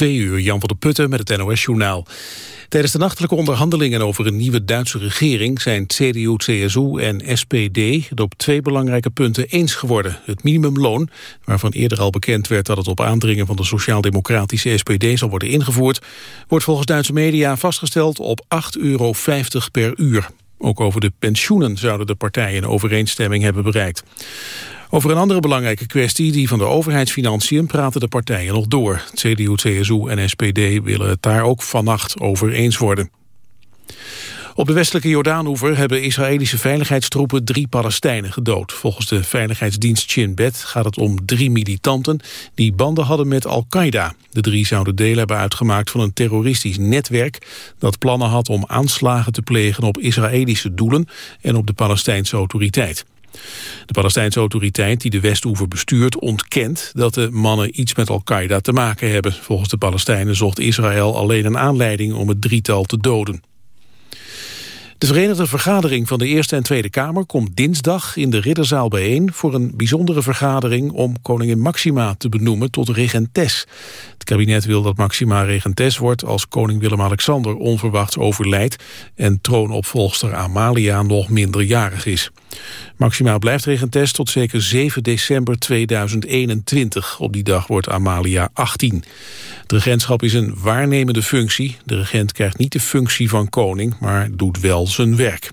Twee uur, Jan van der Putten met het NOS-journaal. Tijdens de nachtelijke onderhandelingen over een nieuwe Duitse regering... zijn CDU, CSU en SPD het op twee belangrijke punten eens geworden. Het minimumloon, waarvan eerder al bekend werd... dat het op aandringen van de sociaal-democratische SPD zal worden ingevoerd... wordt volgens Duitse media vastgesteld op 8,50 euro per uur. Ook over de pensioenen zouden de partijen een overeenstemming hebben bereikt. Over een andere belangrijke kwestie, die van de overheidsfinanciën, praten de partijen nog door. CDU, CSU en SPD willen het daar ook vannacht over eens worden. Op de westelijke Jordaanoever hebben Israëlische veiligheidstroepen drie Palestijnen gedood. Volgens de veiligheidsdienst Shin Bet gaat het om drie militanten die banden hadden met Al-Qaeda. De drie zouden deel hebben uitgemaakt van een terroristisch netwerk dat plannen had om aanslagen te plegen op Israëlische doelen en op de Palestijnse autoriteit. De Palestijnse autoriteit die de Westoever bestuurt ontkent dat de mannen iets met Al-Qaeda te maken hebben. Volgens de Palestijnen zocht Israël alleen een aanleiding om het drietal te doden. De Verenigde Vergadering van de Eerste en Tweede Kamer komt dinsdag in de Ridderzaal bijeen voor een bijzondere vergadering om koningin Maxima te benoemen tot regentes. Het kabinet wil dat Maxima regentes wordt als koning Willem-Alexander onverwachts overlijdt en troonopvolgster Amalia nog minderjarig is. Maxima blijft regentes tot zeker 7 december 2021. Op die dag wordt Amalia 18. Het regentschap is een waarnemende functie. De regent krijgt niet de functie van koning, maar doet wel zijn werk.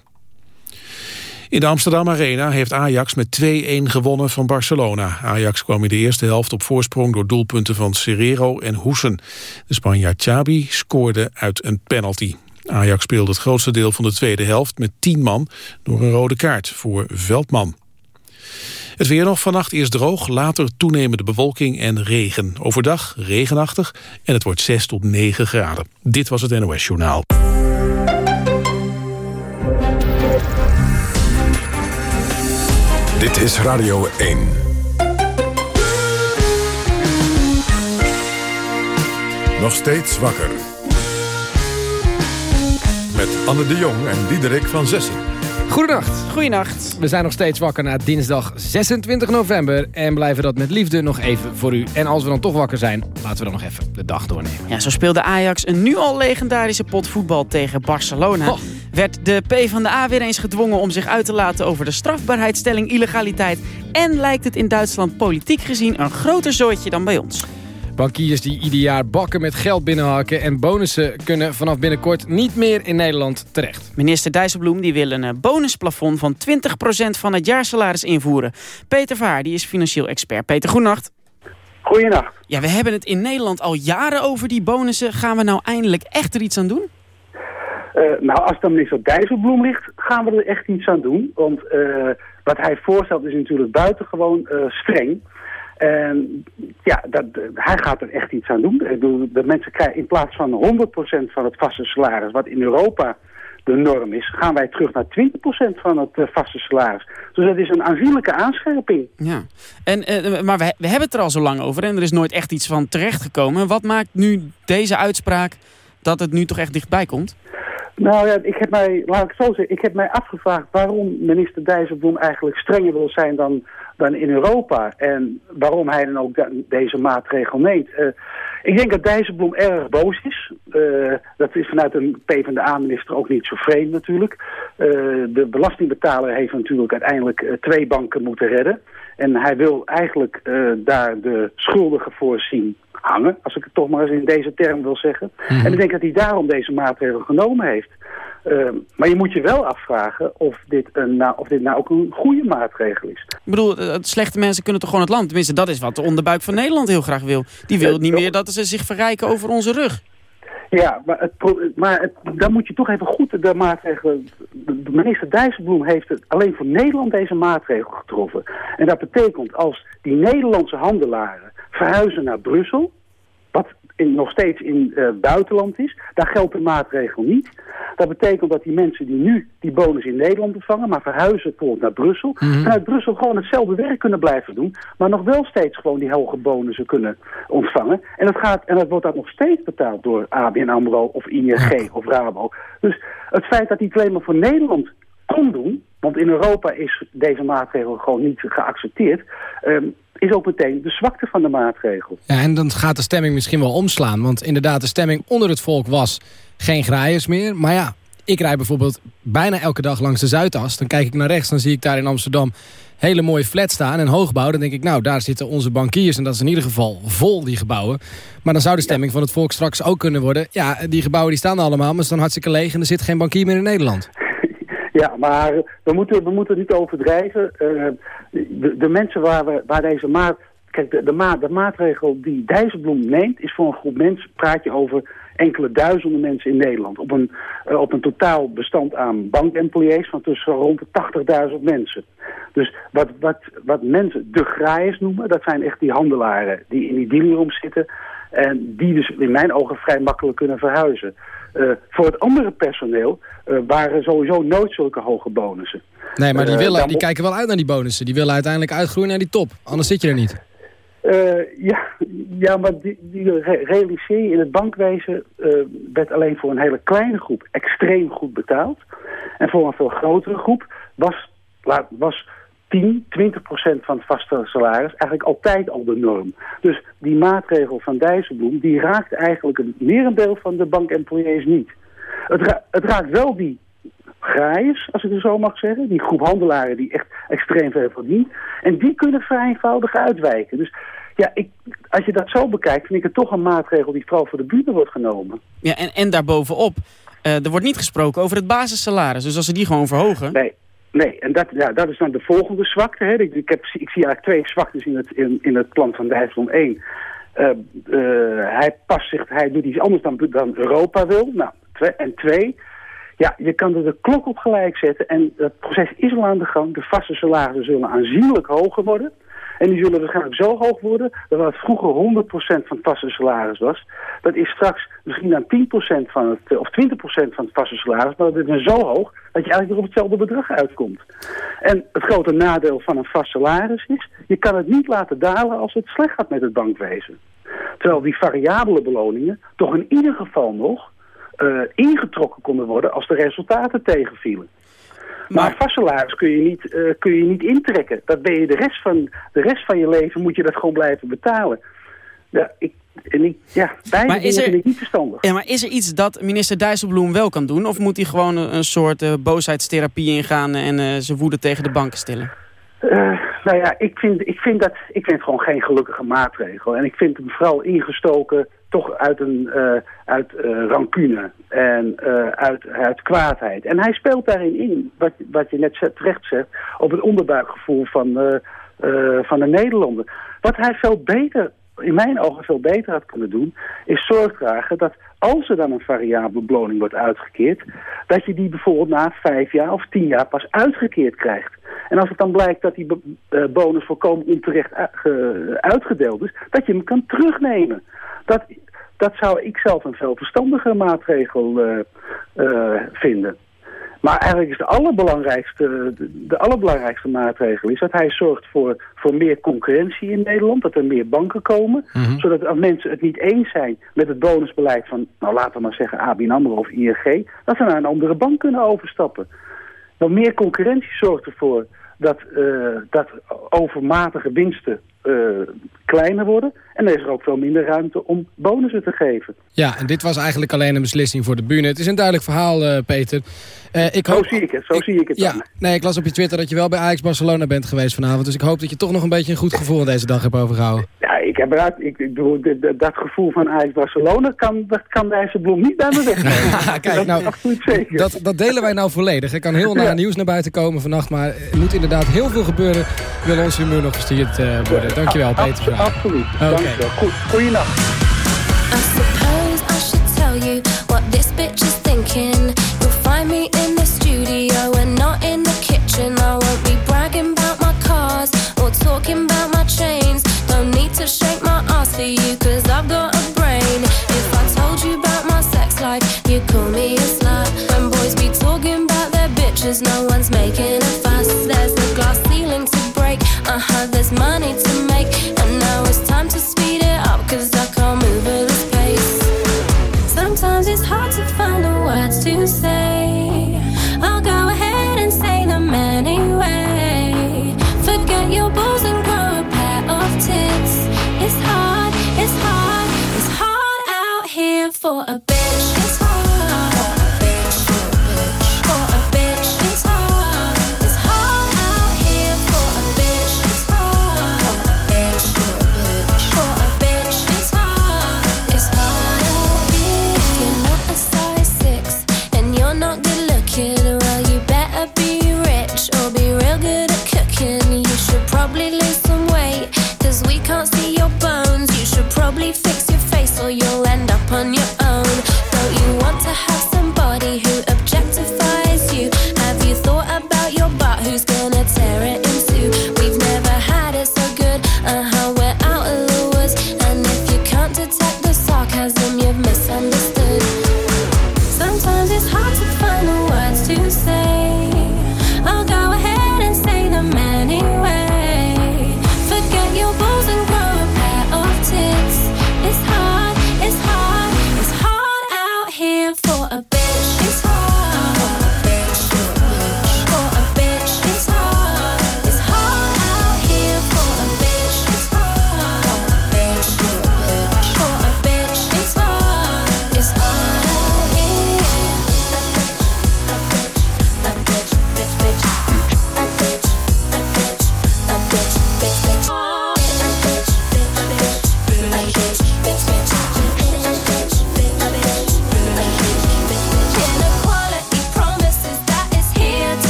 In de Amsterdam Arena heeft Ajax met 2-1 gewonnen van Barcelona. Ajax kwam in de eerste helft op voorsprong door doelpunten van Serrero en Hoesen. De Spanjaard Xabi scoorde uit een penalty. Ajax speelde het grootste deel van de tweede helft met 10 man door een rode kaart voor Veldman. Het weer nog vannacht eerst droog, later toenemende bewolking en regen. Overdag regenachtig en het wordt 6 tot 9 graden. Dit was het NOS Journaal. Dit is Radio 1. Nog steeds wakker. Met Anne de Jong en Diederik van Zessen. Goedenacht. Goedenacht. We zijn nog steeds wakker na dinsdag 26 november... en blijven dat met liefde nog even voor u. En als we dan toch wakker zijn, laten we dan nog even de dag doornemen. Ja, zo speelde Ajax een nu al legendarische pot voetbal tegen Barcelona. Oh. Werd de PvdA weer eens gedwongen om zich uit te laten over de strafbaarheidstelling illegaliteit. En lijkt het in Duitsland politiek gezien een groter zooitje dan bij ons. Bankiers die ieder jaar bakken met geld binnenhakken... en bonussen kunnen vanaf binnenkort niet meer in Nederland terecht. Minister Dijsselbloem die wil een eh, bonusplafond van 20% van het jaarsalaris invoeren. Peter Vaar die is financieel expert. Peter, goedenacht. Goeienacht. Ja, we hebben het in Nederland al jaren over die bonussen. Gaan we nou eindelijk echt er iets aan doen? Uh, nou, als het aan minister Dijsselbloem ligt, gaan we er echt iets aan doen. Want uh, wat hij voorstelt is natuurlijk buitengewoon uh, streng. En ja, dat, hij gaat er echt iets aan doen. Ik bedoel, de mensen krijgen in plaats van 100% van het vaste salaris, wat in Europa de norm is, gaan wij terug naar 20% van het uh, vaste salaris. Dus dat is een aanzienlijke aanscherping. Ja, en, uh, maar we, we hebben het er al zo lang over en er is nooit echt iets van terechtgekomen. Wat maakt nu deze uitspraak dat het nu toch echt dichtbij komt? Nou ja, ik heb mij, laat ik het zo zeggen, ik heb mij afgevraagd waarom minister Dijsselbloem eigenlijk strenger wil zijn dan, dan in Europa. En waarom hij dan ook de, deze maatregel neemt. Uh, ik denk dat Dijsselbloem erg boos is. Uh, dat is vanuit een PvdA-minister ook niet zo vreemd natuurlijk. Uh, de belastingbetaler heeft natuurlijk uiteindelijk twee banken moeten redden. En hij wil eigenlijk daar de schuldigen voor zien hangen, als ik het toch maar eens in deze term wil zeggen. Mm -hmm. En ik denk dat hij daarom deze maatregel genomen heeft. Uh, maar je moet je wel afvragen of dit, een, nou, of dit nou ook een goede maatregel is. Ik bedoel, slechte mensen kunnen toch gewoon het land? Tenminste, dat is wat de onderbuik van Nederland heel graag wil. Die wil niet meer dat ze zich verrijken over onze rug. Ja, maar, het, maar het, dan moet je toch even goed de maatregelen... De minister Dijsselbloem heeft het alleen voor Nederland deze maatregel getroffen. En dat betekent als die Nederlandse handelaren verhuizen naar Brussel... in, nog steeds in het uh, buitenland is, daar geldt de maatregel niet. Dat betekent dat die mensen die nu die bonus in Nederland ontvangen... maar verhuizen bijvoorbeeld naar Brussel... Mm -hmm. vanuit Brussel gewoon hetzelfde werk kunnen blijven doen... maar nog wel steeds gewoon die hoge bonussen kunnen ontvangen. En dat, gaat, en dat wordt dan nog steeds betaald door ABN AMRO of ING of Rabo. Dus het feit dat die alleen maar voor Nederland kon doen... want in Europa is deze maatregel gewoon niet geaccepteerd... Um, is ook meteen de zwakte van de maatregel. Ja, en dan gaat de stemming misschien wel omslaan. Want inderdaad, de stemming onder het volk was geen graaiers meer. Maar ja, ik rijd bijvoorbeeld bijna elke dag langs de Zuidas. Dan kijk ik naar rechts, dan zie ik daar in Amsterdam hele mooie flats staan en hoogbouw. Dan denk ik, nou, daar zitten onze bankiers en dat is in ieder geval vol, die gebouwen. Maar dan zou de stemming van het volk straks ook kunnen worden... ja, die gebouwen die staan allemaal, maar ze staan hartstikke leeg... en er zit geen bankier meer in Nederland. Ja, maar we moeten, we moeten niet overdrijven. Uh, de, de, mensen waar, we, waar deze maat... Kijk, de, maat, de maatregel die Dijsselbloem neemt... is voor een groep mensen, praat je over enkele duizenden mensen in Nederland. Op een, uh, op een totaal bestand aan bankemployees van tussen rond de 80.000 mensen. Dus wat, wat, wat mensen de graaiers noemen, dat zijn echt die handelaren die in die dealroom zitten... en die dus in mijn ogen vrij makkelijk kunnen verhuizen. Uh, voor het andere personeel uh, waren sowieso nooit zulke hoge bonussen. Nee, maar die, willen, die kijken wel uit naar die bonussen. Die willen uiteindelijk uitgroeien naar die top. Anders zit je er niet. Ja, ja, maar die, die realiseer je in het bankwezen werd alleen voor een hele kleine groep extreem goed betaald. En voor een veel grotere groep was, was 10, 20 procent van het vaste salaris eigenlijk altijd al de norm. Dus die maatregel van Dijsselbloem, die raakt eigenlijk een merendeel van de bankemployees niet. Het, ra het raakt wel die graaiers, als ik het zo mag zeggen. Die groep handelaren die echt extreem veel verdient. En die kunnen vrij eenvoudig uitwijken. Dus ja, ik, als je dat zo bekijkt, vind ik het toch een maatregel die vooral voor de buren wordt genomen. Ja, en, en daarbovenop, uh, er wordt niet gesproken over het basissalaris. Dus als ze die gewoon verhogen... Nee, nee en dat, ja, dat is dan de volgende zwakte. Hè. Ik, ik, heb, ik zie eigenlijk twee zwaktes in het, in, in het plan van Dijsselbloem 1. Uh, uh, hij past zich, hij doet iets anders dan, dan Europa wil. Nou, twee, en twee, ja, je kan er de klok op gelijk zetten. En het proces is al aan de gang. De vaste salarissen zullen aanzienlijk hoger worden. En die zullen waarschijnlijk zo hoog worden... dat wat vroeger 100% van het vaste salaris was... dat is straks misschien aan 10% van het, eh, of 20% van het vaste salaris... maar dat is zo hoog dat je eigenlijk weer op hetzelfde bedrag uitkomt. En het grote nadeel van een vast salaris is... je kan het niet laten dalen als het slecht gaat met het bankwezen. Terwijl die variabele beloningen toch in ieder geval nog... Uh, ingetrokken konden worden als de resultaten tegenvielen. Maar, maar salaris kun je, niet, uh, kun je niet intrekken. Dat ben je de rest, van, de rest van je leven moet je dat gewoon blijven betalen. Ja, ik, en ik, ja, beide maar is er, ik niet verstandig. Ja, maar is er iets dat minister Dijsselbloem wel kan doen? Of moet hij gewoon een, soort uh, boosheidstherapie ingaan en uh, zijn woede tegen de banken stellen? Uh, nou ja, ik vind, ik, vind dat, ik vind het gewoon geen gelukkige maatregel. En ik vind hem vooral ingestoken toch uit, een, uh, uit uh, rancune en uh, uit, uit kwaadheid. En hij speelt daarin in, wat, wat je net terecht zegt, op het onderbuikgevoel van, van de Nederlander. Wat hij veel beter, in mijn ogen veel beter had kunnen doen, is zorg dragen dat als er dan een variabele beloning wordt uitgekeerd, dat je die bijvoorbeeld na vijf jaar of tien jaar pas uitgekeerd krijgt. En als het dan blijkt dat die bonus volkomen onterecht uitgedeeld is, dat je hem kan terugnemen. Dat, dat zou ik zelf een veel verstandiger maatregel uh, uh, vinden. Maar eigenlijk is de allerbelangrijkste, de, allerbelangrijkste maatregel is dat hij zorgt voor, voor meer concurrentie in Nederland. Dat er meer banken komen. Mm -hmm. Zodat als mensen het niet eens zijn met het bonusbeleid van, nou laten we maar zeggen ABN AMRO of ING. Dat ze naar een andere bank kunnen overstappen. Want meer concurrentie zorgt ervoor dat, uh, dat overmatige winsten uh, kleiner worden. En er is er ook veel minder ruimte om bonussen te geven. Ja, en dit was eigenlijk alleen een beslissing voor de bühne. Het is een duidelijk verhaal, uh, Peter. Uh, ik hoop, zo zie ik het, zo ik, zie ik het ja, Nee, ik las op je Twitter dat je wel bij Ajax Barcelona bent geweest vanavond. Dus ik hoop dat je toch nog een beetje een goed gevoel deze dag hebt overgehouden. Ja, ik heb eruit, ik, ik bedoel, dat gevoel van Ajax Barcelona kan, dat kan Bloem niet bij me weg. Kijk, nou, dat, dat delen wij nou volledig. Er kan heel naar ja. nieuws naar buiten komen vannacht, maar er moet inderdaad heel veel gebeuren. Wil ons humeur nog gestuurd worden. Dankjewel, Peter. Absoluut. Okay. Dankjewel. Goed, goeienacht. I suppose I should tell you what this bitch is thinking. You'll find me in the studio and not in the kitchen. I won't be bragging about my cars or talking about my chains. Don't need to shake my ass for you, cause I've got a brain. If I told you about my sex life, you'd call me a slut. When boys be talking about their bitches, no one's making a fuss. There's a glass ceiling to break, uh huh, there's money to make to speed it up, I can't move at this pace. Sometimes it's hard to find the words to say. I'll go ahead and say them anyway. Forget your balls and grow a pair of tits. It's hard, it's hard, it's hard out here for a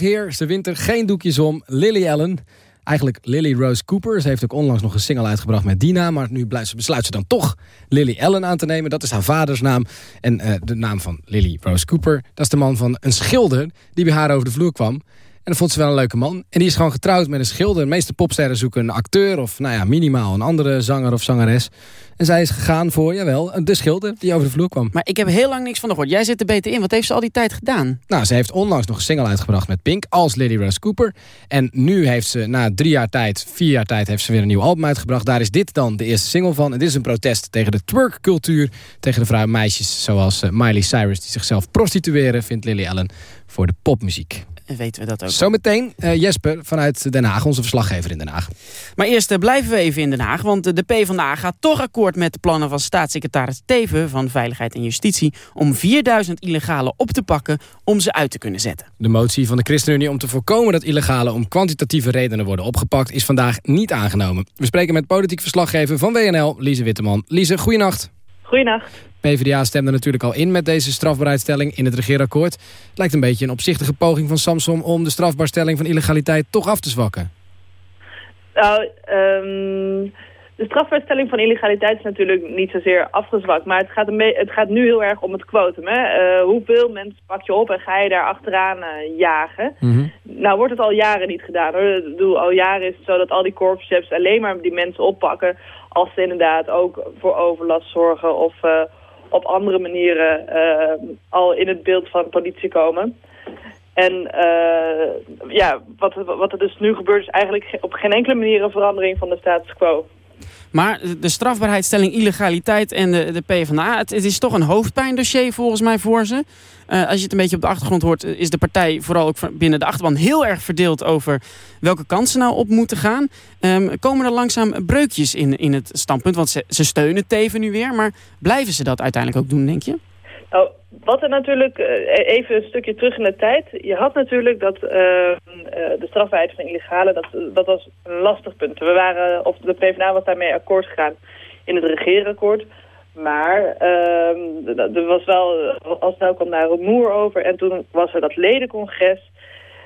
is de winter, geen doekjes om. Lily Allen, eigenlijk Lily Rose Cooper. Ze heeft ook onlangs nog een single uitgebracht met Dina. Maar nu ze- besluit ze dan toch Lily Allen aan te nemen. Dat is haar vaders naam. En eh, de naam van Lily Rose Cooper, dat is de man van een schilder... die bij haar over de vloer kwam. En dat vond ze wel een leuke man. En die is gewoon getrouwd met een schilder. De meeste popsterren zoeken een acteur of nou ja, minimaal een andere zanger of zangeres. En zij is gegaan voor, jawel, de schilder die over de vloer kwam. Maar ik heb heel lang niks van gehoord. Jij zit er beter in. Wat heeft ze al die tijd gedaan? Nou, ze heeft onlangs nog een single uitgebracht met Pink als Lily Rose Cooper. En nu heeft ze na drie jaar tijd, vier jaar tijd, heeft ze weer een nieuw album uitgebracht. Daar is dit dan de eerste single van. En dit is een protest tegen de twerkcultuur. Tegen de vrouwen meisjes zoals eh, Miley Cyrus die zichzelf prostitueren, vindt Lily Allen voor de popmuziek. En weten we dat ook. Zometeen eh, Jesper vanuit Den Haag, onze verslaggever in Den Haag. Maar eerst eh, blijven we even in Den Haag. Want eh, de PvdA gaat toch akkoord met de plannen van staatssecretaris Teven van Veiligheid en Justitie... om 4000 illegalen op te pakken om ze uit te kunnen zetten. De motie van de ChristenUnie om te voorkomen dat illegalen om kwantitatieve redenen worden opgepakt is vandaag niet aangenomen. We spreken met politiek verslaggever van WNL, Lise Witteman. Lise, goeienacht. Goeienacht. PvdA stemde natuurlijk al in met deze strafbaarheidstelling in het regeerakkoord. Het lijkt een beetje een opzichtige poging van Samsom om de strafbaarstelling van illegaliteit toch af te zwakken. Nou, ehm, de strafbaarstelling van illegaliteit is natuurlijk niet zozeer afgezwakt. Maar het gaat, een het gaat nu heel erg om het quotum. Hè? Eh, hoeveel mensen pak je op en ga je daar achteraan eh, jagen? Nou wordt het al jaren niet gedaan. Hoor. Ik bedoel, al jaren is het zo dat al die korpschefs alleen maar die mensen oppakken... als ze inderdaad ook voor overlast zorgen of eh, op andere manieren eh, al in het beeld van politie komen. En eh, ja, wat, wat er dus nu gebeurt is eigenlijk ge- op geen enkele manier een verandering van de status quo. Maar de strafbaarheidstelling illegaliteit en de, de PvdA... Het, het is toch een hoofdpijndossier volgens mij voor ze. Eh, als je het een beetje op de achtergrond hoort... is de partij vooral ook binnen de achterban heel erg verdeeld... over welke kansen nou op moeten gaan. Ehm, komen er langzaam breukjes in, in het standpunt? Want ze, ze steunen Teven nu weer. Maar blijven ze dat uiteindelijk ook doen, denk je? Nou, wat er natuurlijk, eh, even een stukje terug in de tijd. Je had natuurlijk dat eh, eh, de strafbaarheid van illegale, dat, dat was een lastig punt. We waren, of de PvdA was daarmee akkoord gegaan in het regeerakkoord. Maar ehm, er was wel, al snel kwam daar rumoer over. En toen was er dat ledencongres.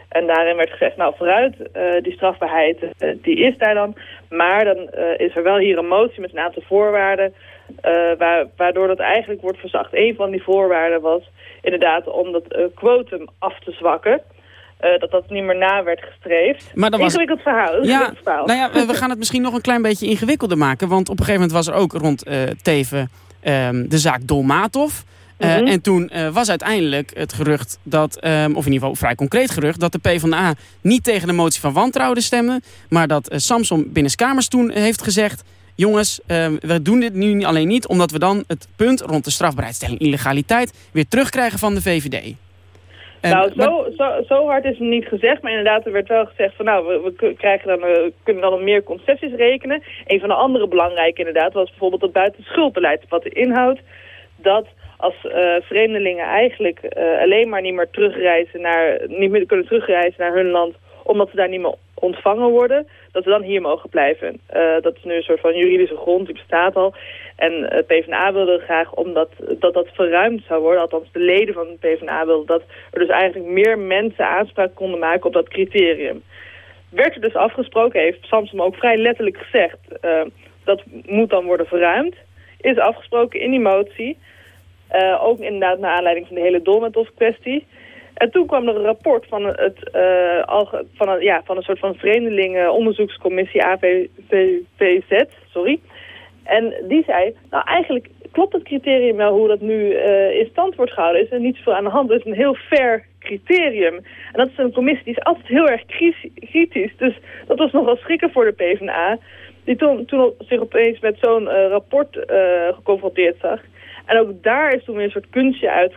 En daarin werd gezegd, nou vooruit, die strafbaarheid, die is daar dan. Maar dan is er wel hier een motie met een aantal voorwaarden... eh, waar, waardoor dat eigenlijk wordt verzacht. Een van die voorwaarden was inderdaad om dat eh, quotum af te zwakken. Eh, dat dat niet meer na werd gestreefd. Maar dat was- Ingewikkeld verhaal. Ja, verhaal. nou ja, we, we gaan het misschien nog een klein beetje ingewikkelder maken. Want op een gegeven moment was er ook rond Teven ehm, de zaak Dolmatov. Mhm. En toen was uiteindelijk het gerucht dat, ehm, of in ieder geval vrij concreet gerucht, dat de PvdA niet tegen de motie van wantrouwen stemde. Maar dat eh, Samson binnenskamers toen heeft gezegd. Jongens, ehm, we doen dit nu alleen niet omdat we dan het punt rond de strafbaarheidstelling illegaliteit weer terugkrijgen van de VVD. En- nou, maar- zo, zo, zo hard is het niet gezegd, maar inderdaad, er werd wel gezegd van nou, we, we krijgen dan, eh, kunnen dan meer concessies rekenen. Een van de andere belangrijke inderdaad was bijvoorbeeld het buitenschuldbeleid, wat inhoudt dat als eh, vreemdelingen eigenlijk eh, alleen maar niet meer terugreizen naar, niet meer kunnen terugreizen naar hun land, omdat ze daar niet meer ontvangen worden, dat ze dan hier mogen blijven. Eh, dat is nu een soort van juridische grond, die bestaat al. En eh PvdA wilde graag omdat dat dat verruimd zou worden, althans de leden van de PvdA wilden dat er dus eigenlijk meer mensen aanspraak konden maken op dat criterium. Werd er dus afgesproken, heeft Samsom ook vrij letterlijk gezegd, eh, dat moet dan worden verruimd. Is afgesproken in die motie, ook inderdaad naar aanleiding van de hele Dolmatov kwestie. En toen kwam er een rapport van, het, eh, van, een, ja, van een soort van vreemdelingenonderzoekscommissie AVVZ, sorry. En die zei, nou eigenlijk klopt het criterium wel hoe dat nu eh, in stand wordt gehouden. Is er niet zoveel aan de hand. Het is een heel fair criterium. En dat is een commissie die is altijd heel erg kritisch. Dus dat was nogal schrikken voor de PvdA. Die toen, toen zich opeens met zo'n eh, rapport geconfronteerd zag. En ook daar is toen weer een soort kunstje uit,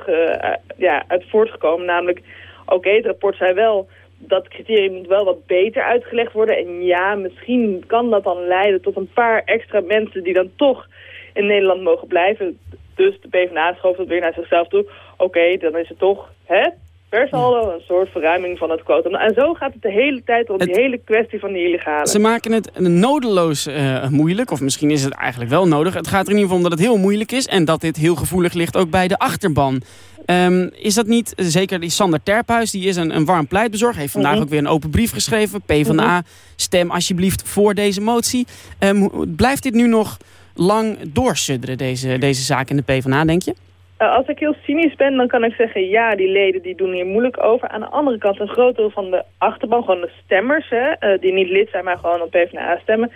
ja, uit voortgekomen. Namelijk, oké, het rapport zei wel dat criterium moet wel wat beter uitgelegd worden. En ja, misschien kan dat dan leiden tot een paar extra mensen die dan toch in Nederland mogen blijven. Dus de PvdA schoof dat weer naar zichzelf toe. Oké, dan is het toch, hè, per saldo een soort verruiming van het quotum. En zo gaat het de hele tijd om die hele kwestie van die illegale. Ze maken het nodeloos eh, moeilijk, of misschien is het eigenlijk wel nodig. Het gaat er in ieder geval om dat het heel moeilijk is en dat dit heel gevoelig ligt ook bij de achterban. Ehm, is dat niet, zeker die Sander Terphuis, die is een, een warm pleitbezorger, heeft vandaag Mhm. ook weer een open brief geschreven. PvdA, stem alsjeblieft voor deze motie. Ehm, blijft dit nu nog lang doorsudderen, deze, deze zaak in de PvdA, denk je? Uh, als ik heel cynisch ben, dan kan ik zeggen... ja, die leden die doen hier moeilijk over. Aan de andere kant, een groot deel van de achterban... gewoon de stemmers, hè, uh, die niet lid zijn, maar gewoon op PvdA stemmen...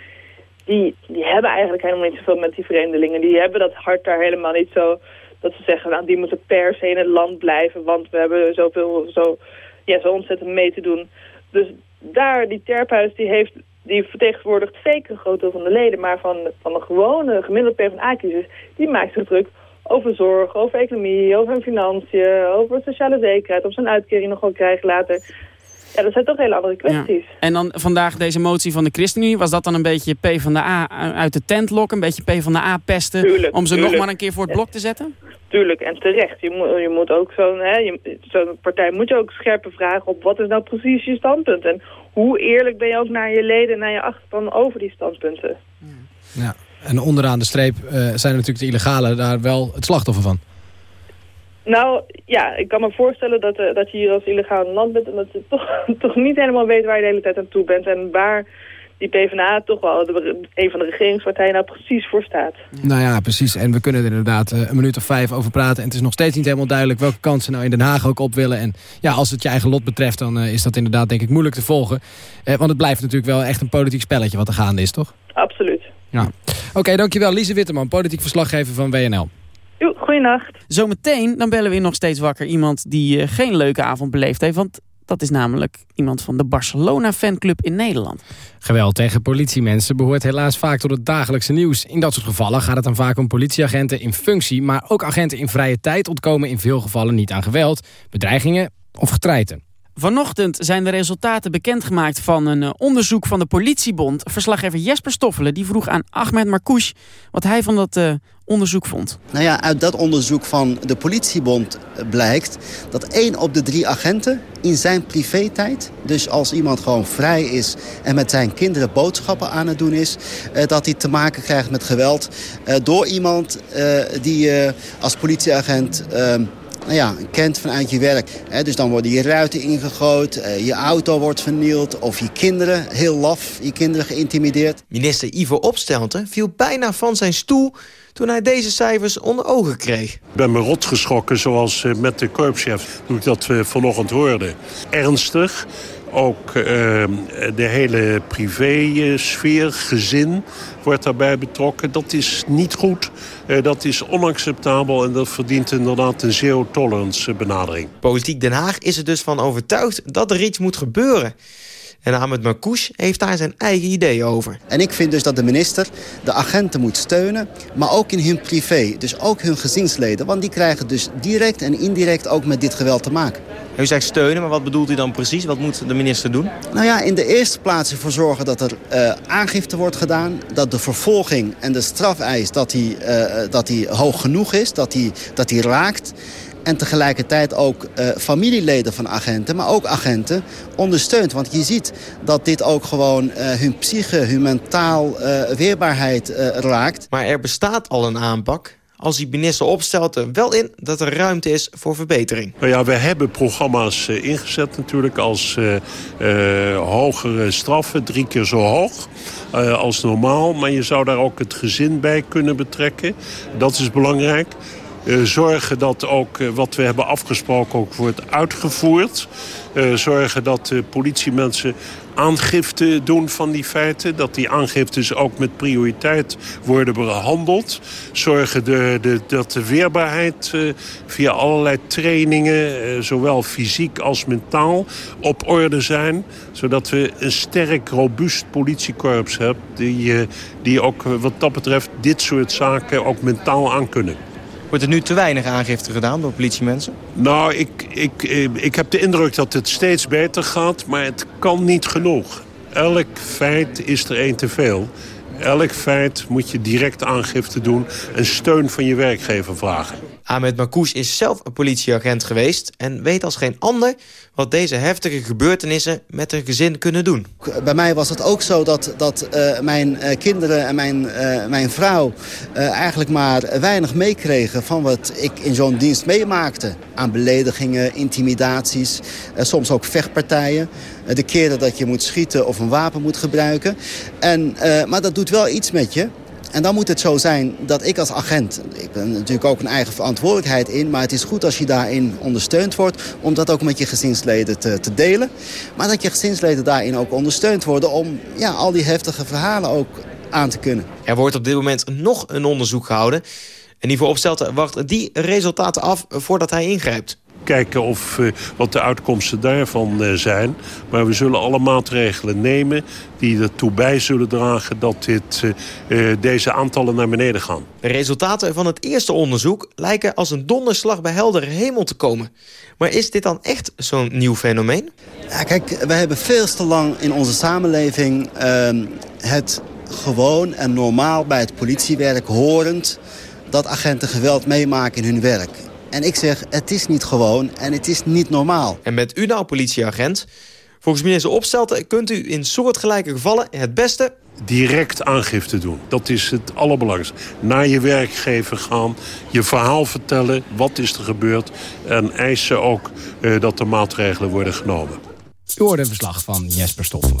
Die, die hebben eigenlijk helemaal niet zoveel met die vreemdelingen. Die hebben dat hart daar helemaal niet zo... dat ze zeggen, nou, die moeten per se in het land blijven... want we hebben zoveel, zo, ja, zo ontzettend mee te doen. Dus daar, die Terphuis, die heeft... Die vertegenwoordigt zeker een groot deel van de leden... maar van, van de gewone gemiddelde PvdA-kiezers... die maakt zich druk over zorg, over economie, over hun financiën, over sociale zekerheid, of ze een uitkering nog wel krijgen later. Ja, dat zijn toch hele andere kwesties. En dan vandaag deze motie van de ChristenUnie. Was dat dan een beetje PvdA uit de tent lokken? Een beetje PvdA pesten Tuurlijk, om ze nog maar een keer voor het blok te zetten? Tuurlijk, en terecht. Je moet, je moet ook zo'n zo'n partij moet je ook scherpe vragen op wat is nou precies je standpunt. En hoe eerlijk ben je ook naar je leden en naar je achterban over die standpunten. Ja. En onderaan de streep eh, zijn natuurlijk de illegale daar wel het slachtoffer van. Nou, ja, ik kan me voorstellen dat, eh, dat je hier als illegaal in land bent... en dat je toch, toch niet helemaal weet waar je de hele tijd aan toe bent... en waar die PvdA toch wel de, een van de regeringspartijen nou precies voor staat. Nou ja, precies. En we kunnen er inderdaad eh, een minuut of vijf over praten. En het is nog steeds niet helemaal duidelijk welke kansen nou in Den Haag ook op willen. En ja, als het je eigen lot betreft, dan is dat inderdaad denk ik moeilijk te volgen. Eh, want het blijft natuurlijk wel echt een politiek spelletje wat er gaande is, toch? Absoluut. Ja. Oké, dankjewel. Lise Witteman, politiek verslaggever van WNL. Goeienacht. Zometeen dan bellen we in nog steeds wakker iemand die eh, geen leuke avond beleefd heeft. Want dat is namelijk iemand van de Barcelona fanclub in Nederland. Geweld tegen politiemensen behoort helaas vaak tot het dagelijkse nieuws. In dat soort gevallen gaat het dan vaak om politieagenten in functie... maar ook agenten in vrije tijd ontkomen in veel gevallen niet aan geweld, bedreigingen of getreiten. Vanochtend zijn de resultaten bekendgemaakt van een eh, onderzoek van de politiebond. Verslaggever Jesper Stoffelen die vroeg aan Ahmed Marcouch wat hij van dat eh, onderzoek vond. Nou ja, uit dat onderzoek van de politiebond blijkt dat één op de drie agenten in zijn privé-tijd, dus als iemand gewoon vrij is en met zijn kinderen boodschappen aan het doen is, eh, dat hij te maken krijgt met geweld eh, door iemand eh, die als politieagent eh, nou ja, kent vanuit je werk. Hè, dus dan worden je ruiten ingegooid, eh, je auto wordt vernield of je kinderen, heel laf, je kinderen geïntimideerd. Minister Ivo Opstelten viel bijna van zijn stoel toen hij deze cijfers onder ogen kreeg. Ik ben me rot geschrokken, zoals eh, met de korpschef, toen ik dat eh, vanochtend hoorde. Ernstig. Ook eh, de hele privésfeer, gezin, wordt daarbij betrokken. Dat is niet goed, eh, dat is onacceptabel... en dat verdient inderdaad een zero-tolerance benadering. Politiek Den Haag is er dus van overtuigd dat er iets moet gebeuren. En Ahmed Marcouch heeft daar zijn eigen ideeën over. En ik vind dus dat de minister de agenten moet steunen, maar ook in hun privé. Dus ook hun gezinsleden, want die krijgen dus direct en indirect ook met dit geweld te maken. U zegt steunen, maar wat bedoelt u dan precies? Wat moet de minister doen? Nou ja, in de eerste plaats ervoor zorgen dat er eh, aangifte wordt gedaan. Dat de vervolging en de strafeis dat die, eh, dat die hoog genoeg is, dat die, dat die raakt. En tegelijkertijd ook eh, familieleden van agenten, maar ook agenten ondersteunt. Want je ziet dat dit ook gewoon eh, hun psyche, hun mentaal eh, weerbaarheid eh, raakt. Maar er bestaat al een aanpak. Als die minister opstelt er wel in dat er ruimte is voor verbetering. Nou ja, we hebben programma's ingezet natuurlijk als eh, eh, hogere straffen, drie keer zo hoog eh, als normaal. Maar je zou daar ook het gezin bij kunnen betrekken. Dat is belangrijk. Eh, zorgen dat ook eh, wat we hebben afgesproken ook wordt uitgevoerd. Eh, zorgen dat politiemensen aangifte doen van die feiten. Dat die aangiftes ook met prioriteit worden behandeld. Zorgen de, de, dat de weerbaarheid via allerlei trainingen... zowel fysiek als mentaal op orde zijn. Zodat we een sterk, robuust politiekorps hebben... die, die ook wat dat betreft dit soort zaken ook mentaal aankunnen. Wordt er nu te weinig aangifte gedaan door politiemensen? Nou, ik, ik, eh, ik heb de indruk dat het steeds beter gaat, maar het kan niet genoeg. Elk feit is er één te veel. Elk feit moet je direct aangifte doen en steun van je werkgever vragen. Ahmed Marcouch is zelf een politieagent geweest... en weet als geen ander wat deze heftige gebeurtenissen met een gezin kunnen doen. Bij mij was het ook zo dat, dat eh, mijn eh, kinderen en mijn, eh, mijn vrouw... eigenlijk maar weinig meekregen van wat ik in zo'n dienst meemaakte. Aan beledigingen, intimidaties, soms ook vechtpartijen. De keren dat je moet schieten of een wapen moet gebruiken. En, maar dat doet wel iets met je. En dan moet het zo zijn dat ik als agent... ik ben natuurlijk ook een eigen verantwoordelijkheid in... maar het is goed als je daarin ondersteund wordt... om dat ook met je gezinsleden te, te delen. Maar dat je gezinsleden daarin ook ondersteund worden... om ja, al die heftige verhalen ook aan te kunnen. Er wordt op dit moment nog een onderzoek gehouden. En Ivo Opstelten wacht die resultaten af voordat hij ingrijpt. Kijken of, eh, wat de uitkomsten daarvan eh, zijn. Maar we zullen alle maatregelen nemen die ertoe bij zullen dragen... dat dit, eh, eh, deze aantallen naar beneden gaan. De resultaten van het eerste onderzoek lijken als een donderslag bij heldere hemel te komen. Maar is dit dan echt zo'n nieuw fenomeen? Ja, kijk, we hebben veel te lang in onze samenleving ehm, het gewoon en normaal bij het politiewerk horend dat agenten geweld meemaken in hun werk. En ik zeg, het is niet gewoon en het is niet normaal. En bent u nou politieagent? Volgens minister Opstelten kunt u in soortgelijke gevallen het beste... Direct aangifte doen. Dat is het allerbelangrijkste. Naar je werkgever gaan, je verhaal vertellen, wat is er gebeurd... en eisen ook eh, dat er maatregelen worden genomen. U hoorde een verslag van Jesper Stoffelen.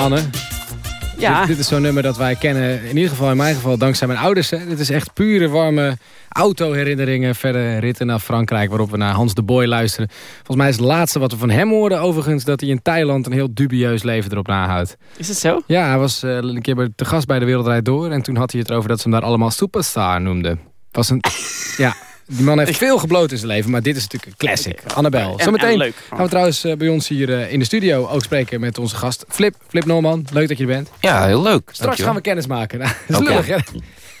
Ja, Anne. Ja. Dit, dit is zo'n nummer dat wij kennen, in ieder geval in mijn geval, dankzij mijn ouders. Hè. Dit is echt pure, warme autoherinneringen. Verder ritten naar Frankrijk, waarop we naar Hans de Boy luisteren. Volgens mij is het laatste wat we van hem hoorden, overigens, dat hij in Thailand een heel dubieus leven erop nahoudt. Is het zo? Ja, hij was eh, een keer bij, te gast bij de Wereldrijd Door. En toen had hij het erover dat ze hem daar allemaal superstar noemden. Was een, ja, die man heeft veel gebloot in zijn leven, maar dit is natuurlijk een classic. Annabel. En- Zometeen en leuk. gaan we trouwens eh, bij ons hier eh, in de studio ook spreken met onze gast Flip. Flip Norman, leuk dat je er bent. Ja, heel leuk. Straks gaan we kennis maken. Nou, dat is Oké. lullig, hè?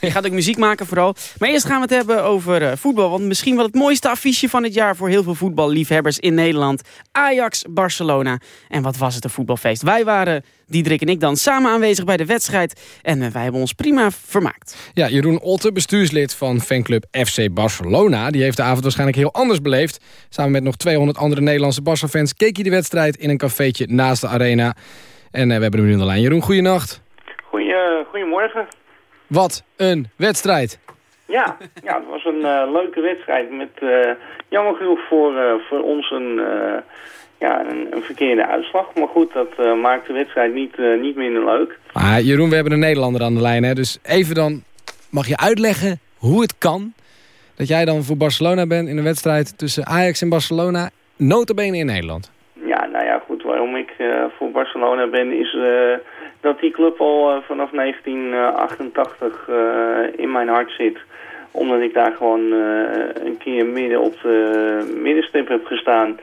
Je gaat ook muziek maken vooral. Maar eerst gaan we het hebben over eh, voetbal. Want misschien wel het mooiste affiche van het jaar... voor heel veel voetballiefhebbers in Nederland. Ajax-Barcelona. En wat was het een voetbalfeest. Wij waren, Diederik en ik dan, samen aanwezig bij de wedstrijd. En eh, wij hebben ons prima vermaakt. Ja, Jeroen Otte, bestuurslid van fanclub FC Barcelona... die heeft de avond waarschijnlijk heel anders beleefd. Samen met nog 200 andere Nederlandse Barca-fans... keek hij de wedstrijd in een cafeetje naast de arena. En eh, we hebben hem nu aan de lijn. Jeroen, goeienacht. Goeie, goedemorgen. Wat een wedstrijd. Ja, ja het was een eh, leuke wedstrijd met eh, jammer genoeg voor, eh, voor ons een, ja, een, een verkeerde uitslag. Maar goed, dat maakt de wedstrijd niet, niet minder leuk. Maar Jeroen, we hebben een Nederlander aan de lijn. Hè? Dus even dan, mag je uitleggen hoe het kan... dat jij dan voor Barcelona bent in een wedstrijd tussen Ajax en Barcelona... notabene in Nederland. Ja, nou ja, goed, waarom ik voor Barcelona ben is dat die club al eh, vanaf 1988 eh, in mijn hart zit. Omdat ik daar gewoon eh, een keer midden op de middenstip heb gestaan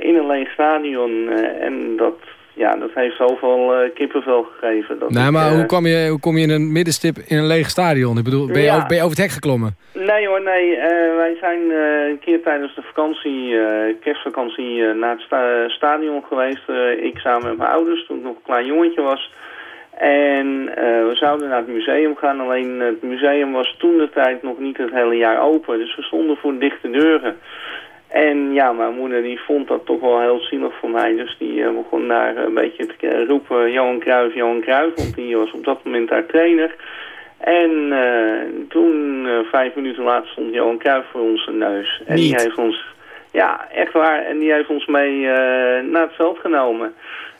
in een leeg stadion. en dat, ja, dat heeft zoveel eh, kippenvel gegeven. Dat nee, ik, maar eh, hoe, kwam je, hoe kom je in een middenstip in een leeg stadion? Ik bedoel, ben je, over, ben je over het hek geklommen? Nee hoor, nee. eh, wij zijn een keer tijdens de vakantie, kerstvakantie, naar het sta- stadion geweest. Ik samen met mijn ouders, toen ik nog een klein jongetje was. En we zouden naar het museum gaan, alleen het museum was toen de tijd nog niet het hele jaar open. Dus we stonden voor dichte deuren. En ja, mijn moeder die vond dat toch wel heel zielig voor mij. Dus die eh, begon daar een beetje te roepen, Johan Cruijff, Johan Cruijff. Want die was op dat moment daar trainer. En eh, toen, eh, vijf minuten later, stond Johan Cruijff voor onze neus. En die heeft ons, ja, echt waar. En die heeft ons mee naar het veld genomen.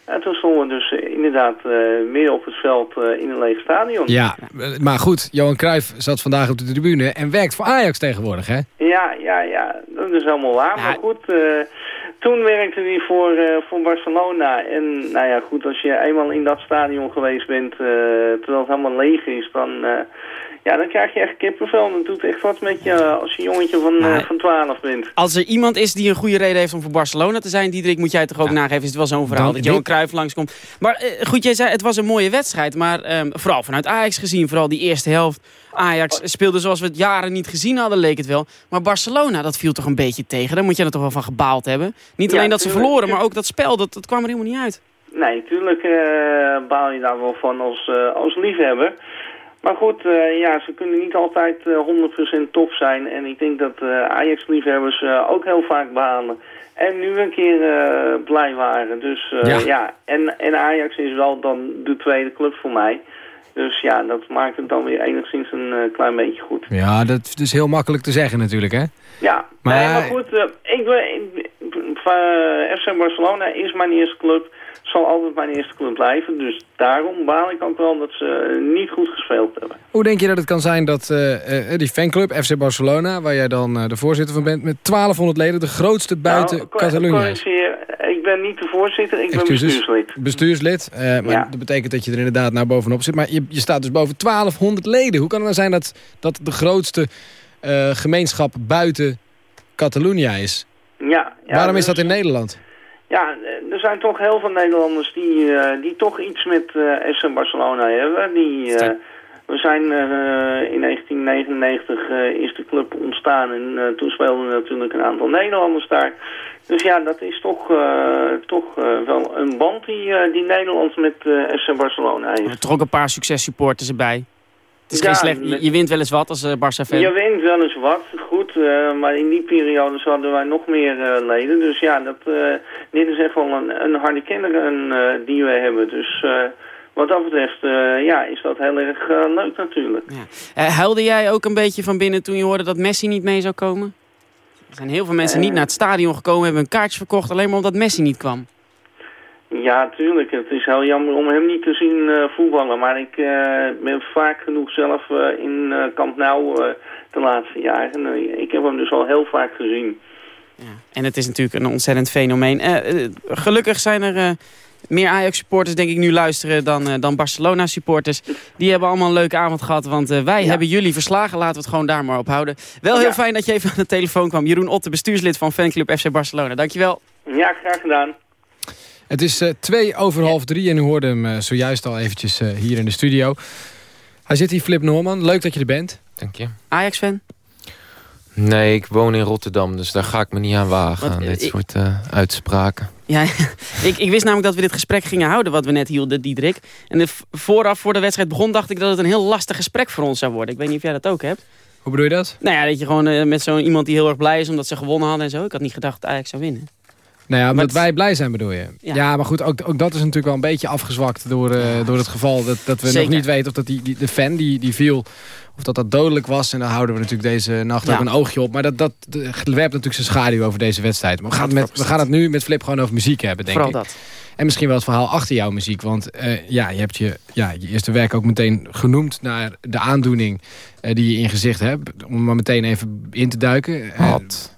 En toen stonden we dus eh, inderdaad eh, midden op het veld eh, in een leeg stadion. Ja, maar goed, Johan Cruijff zat vandaag op de tribune en werkt voor Ajax tegenwoordig, hè? Ja, ja, ja, dat is helemaal waar. Maar goed, toen werkte hij voor, eh, voor Barcelona. En nou ja, goed, als je eenmaal in dat stadion geweest bent, eh, terwijl het helemaal leeg is, dan, eh, ja, dan krijg je echt kippenvel. Dan doet het echt wat met je als je jongetje van, eh, van 12 bent. Als er iemand is die een goede reden heeft om voor Barcelona te zijn, Diederik, moet jij het toch ook nageven. Is het wel zo'n verhaal Dan- dat Johan Cruijff langskomt. Maar eh, goed, jij zei het was een mooie wedstrijd. Maar ehm, vooral vanuit Ajax gezien, vooral die eerste helft. Ajax speelde zoals we het jaren niet gezien hadden, leek het wel. Maar Barcelona, dat viel toch een beetje tegen. Daar moet je er toch wel van gebaald hebben. Niet Ja, alleen dat ze tuurlijk. verloren, maar ook dat spel, dat, dat kwam er helemaal niet uit. Nee, tuurlijk eh, baal je daar wel van als, eh, als liefhebber. Maar goed, eh, ja, ze kunnen niet altijd eh, 100% top zijn. En ik denk dat Ajax-liefhebbers ook heel vaak balen. En nu een keer blij waren. Dus Ja. ja, En, en Ajax is wel dan de tweede club voor mij. Dus ja, dat maakt het dan weer enigszins een eh, klein beetje goed. Ja, dat is heel makkelijk te zeggen natuurlijk, hè? Ja, Maar- maar, nee, maar goed, eh, ik, ben- ik, eh, FC Barcelona is mijn eerste club, zal altijd mijn eerste club blijven. Dus daarom baal ik ook wel dat ze niet goed gespeeld hebben. Hoe denk je dat het kan zijn dat eh, eh, die fanclub FC Barcelona... waar jij dan eh, de voorzitter van bent... met 1200 leden de grootste buiten Nou, Catalonië is? corrigeer, ik ben niet de voorzitter, ik ben Excuses. bestuurslid. Bestuurslid. eh, maar Ja. dat betekent dat je er inderdaad naar bovenop zit. Maar je, je staat dus boven 1200 leden. Hoe kan het nou zijn dat, dat de grootste eh, gemeenschap buiten Catalonië is? Ja, ja, Waarom is dus- dat in Nederland? Ja, er zijn toch heel veel Nederlanders die, eh, die toch iets met FC Barcelona hebben. Die, eh, we zijn in 1999 eh, is de club ontstaan en toen speelden natuurlijk een aantal Nederlanders daar. Dus ja, dat is toch, toch wel een band die, die Nederland met FC Barcelona heeft. Er toch ook een paar successupporters erbij. Het is Ja, geen slecht, je, wint wel eens wat als eh Barça-fan. Je wint wel eens wat, goed, eh, maar in die periode hadden wij nog meer eh, leden. Dus ja, dat, dit is echt wel een, een harde kinderen die we hebben. Dus wat dat betreft ja, is dat heel erg leuk natuurlijk. Eh, huilde jij ook een beetje van binnen toen je hoorde dat Messi niet mee zou komen? Er zijn heel veel mensen niet naar het stadion gekomen, hebben een kaartje verkocht alleen maar omdat Messi niet kwam. Ja, tuurlijk. Het is heel jammer om hem niet te zien eh, voetballen. Maar ik eh, ben vaak genoeg zelf eh, in eh Camp Nou eh, de laatste jaren. En, ik heb hem dus al heel vaak gezien. En het is natuurlijk een ontzettend fenomeen. Gelukkig zijn er eh, meer Ajax-supporters, denk ik, nu luisteren dan, eh, dan Barcelona-supporters. Die hebben allemaal een leuke avond gehad, want eh, wij hebben jullie verslagen. Laten we het gewoon daar maar op houden. Wel heel Ja. fijn dat je even aan de telefoon kwam. Jeroen Otte, bestuurslid van fanclub FC Barcelona. Dankjewel. Ja, graag gedaan. Het is eh, twee over half drie en u hoorde hem eh, zojuist al eventjes eh, hier in de studio. Hij zit hier, Flip Norman. Leuk dat je er bent. Dank je. Ajax-fan? Nee, ik woon in Rotterdam, dus daar ga ik me niet aan wagen. Wat, aan dit ik- soort eh, uitspraken. Ja, ik, ik wist namelijk dat we dit gesprek gingen houden, wat we net hielden, Diederik. En de, vooraf, voor de wedstrijd begon, dacht ik dat het een heel lastig gesprek voor ons zou worden. Ik weet niet of jij dat ook hebt. Hoe bedoel je dat? Nou ja, dat je gewoon eh, met zo'n iemand die heel erg blij is omdat ze gewonnen hadden en zo. Ik had niet gedacht dat Ajax zou winnen. Nou ja, omdat het- wij blij zijn bedoel je. Ja, Ja. maar goed, ook, ook dat is natuurlijk wel een beetje afgezwakt door, eh, door het geval dat, dat we Zeker. nog niet weten of dat die, die, de fan die, die viel, of dat dat dodelijk was. En daar houden we natuurlijk deze nacht Ja. ook een oogje op. Maar dat, dat werpt natuurlijk zijn schaduw over deze wedstrijd. Maar we gaan, het met, we gaan het nu met Flip gewoon over muziek hebben, denk Vooral ik. dat. En misschien wel het verhaal achter jouw muziek. Want eh, ja, je hebt je, ja, je eerste werk ook meteen genoemd naar de aandoening eh, die je in gezicht hebt. Om maar meteen even in te duiken. Had.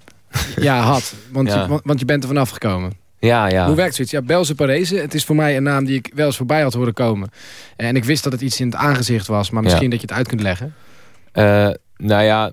Ja, had. Want, Ja. Je, want, want je bent er vanaf gekomen. Ja, ja. Hoe werkt zoiets? Ja, Belze Parese. Het is voor mij een naam die ik wel eens voorbij had horen komen. En ik wist dat het iets in het aangezicht was. Maar misschien Ja. dat je het uit kunt leggen. Eh, nou ja,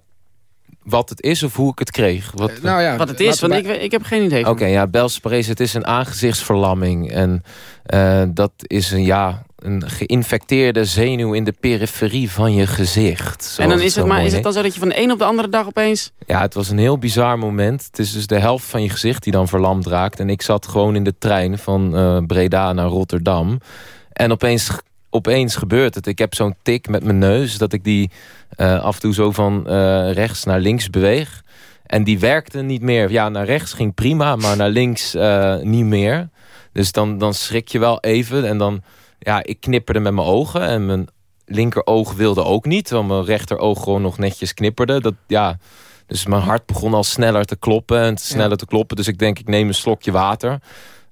wat het is of hoe ik het kreeg. Wat, nou ja, Wat het is, want ik, ik heb geen idee. van. Oké, ja, Belse parese, het is een aangezichtsverlamming. En eh, dat is een, ja, een geïnfecteerde zenuw in de periferie van je gezicht. en dan is het, maar mooi is het dan zo dat je van de een op de andere dag opeens... Ja, het was een heel bizar moment. Het is dus de helft van je gezicht die dan verlamd raakt. En ik zat gewoon in de trein van eh, Breda naar Rotterdam. En opeens, opeens gebeurt het. Ik heb zo'n tik met mijn neus... dat ik die eh, af en toe zo van eh, rechts naar links beweeg. En die werkte niet meer. Ja, naar rechts ging prima, maar naar links niet meer. Dus dan, dan schrik je wel even. En dan, ja, ik knipperde met mijn ogen. En mijn linkeroog wilde ook niet. Terwijl mijn rechteroog gewoon nog netjes knipperde. Dat, ja, dus mijn hart begon al sneller te kloppen en te sneller te kloppen. Dus ik denk, ik neem een slokje water.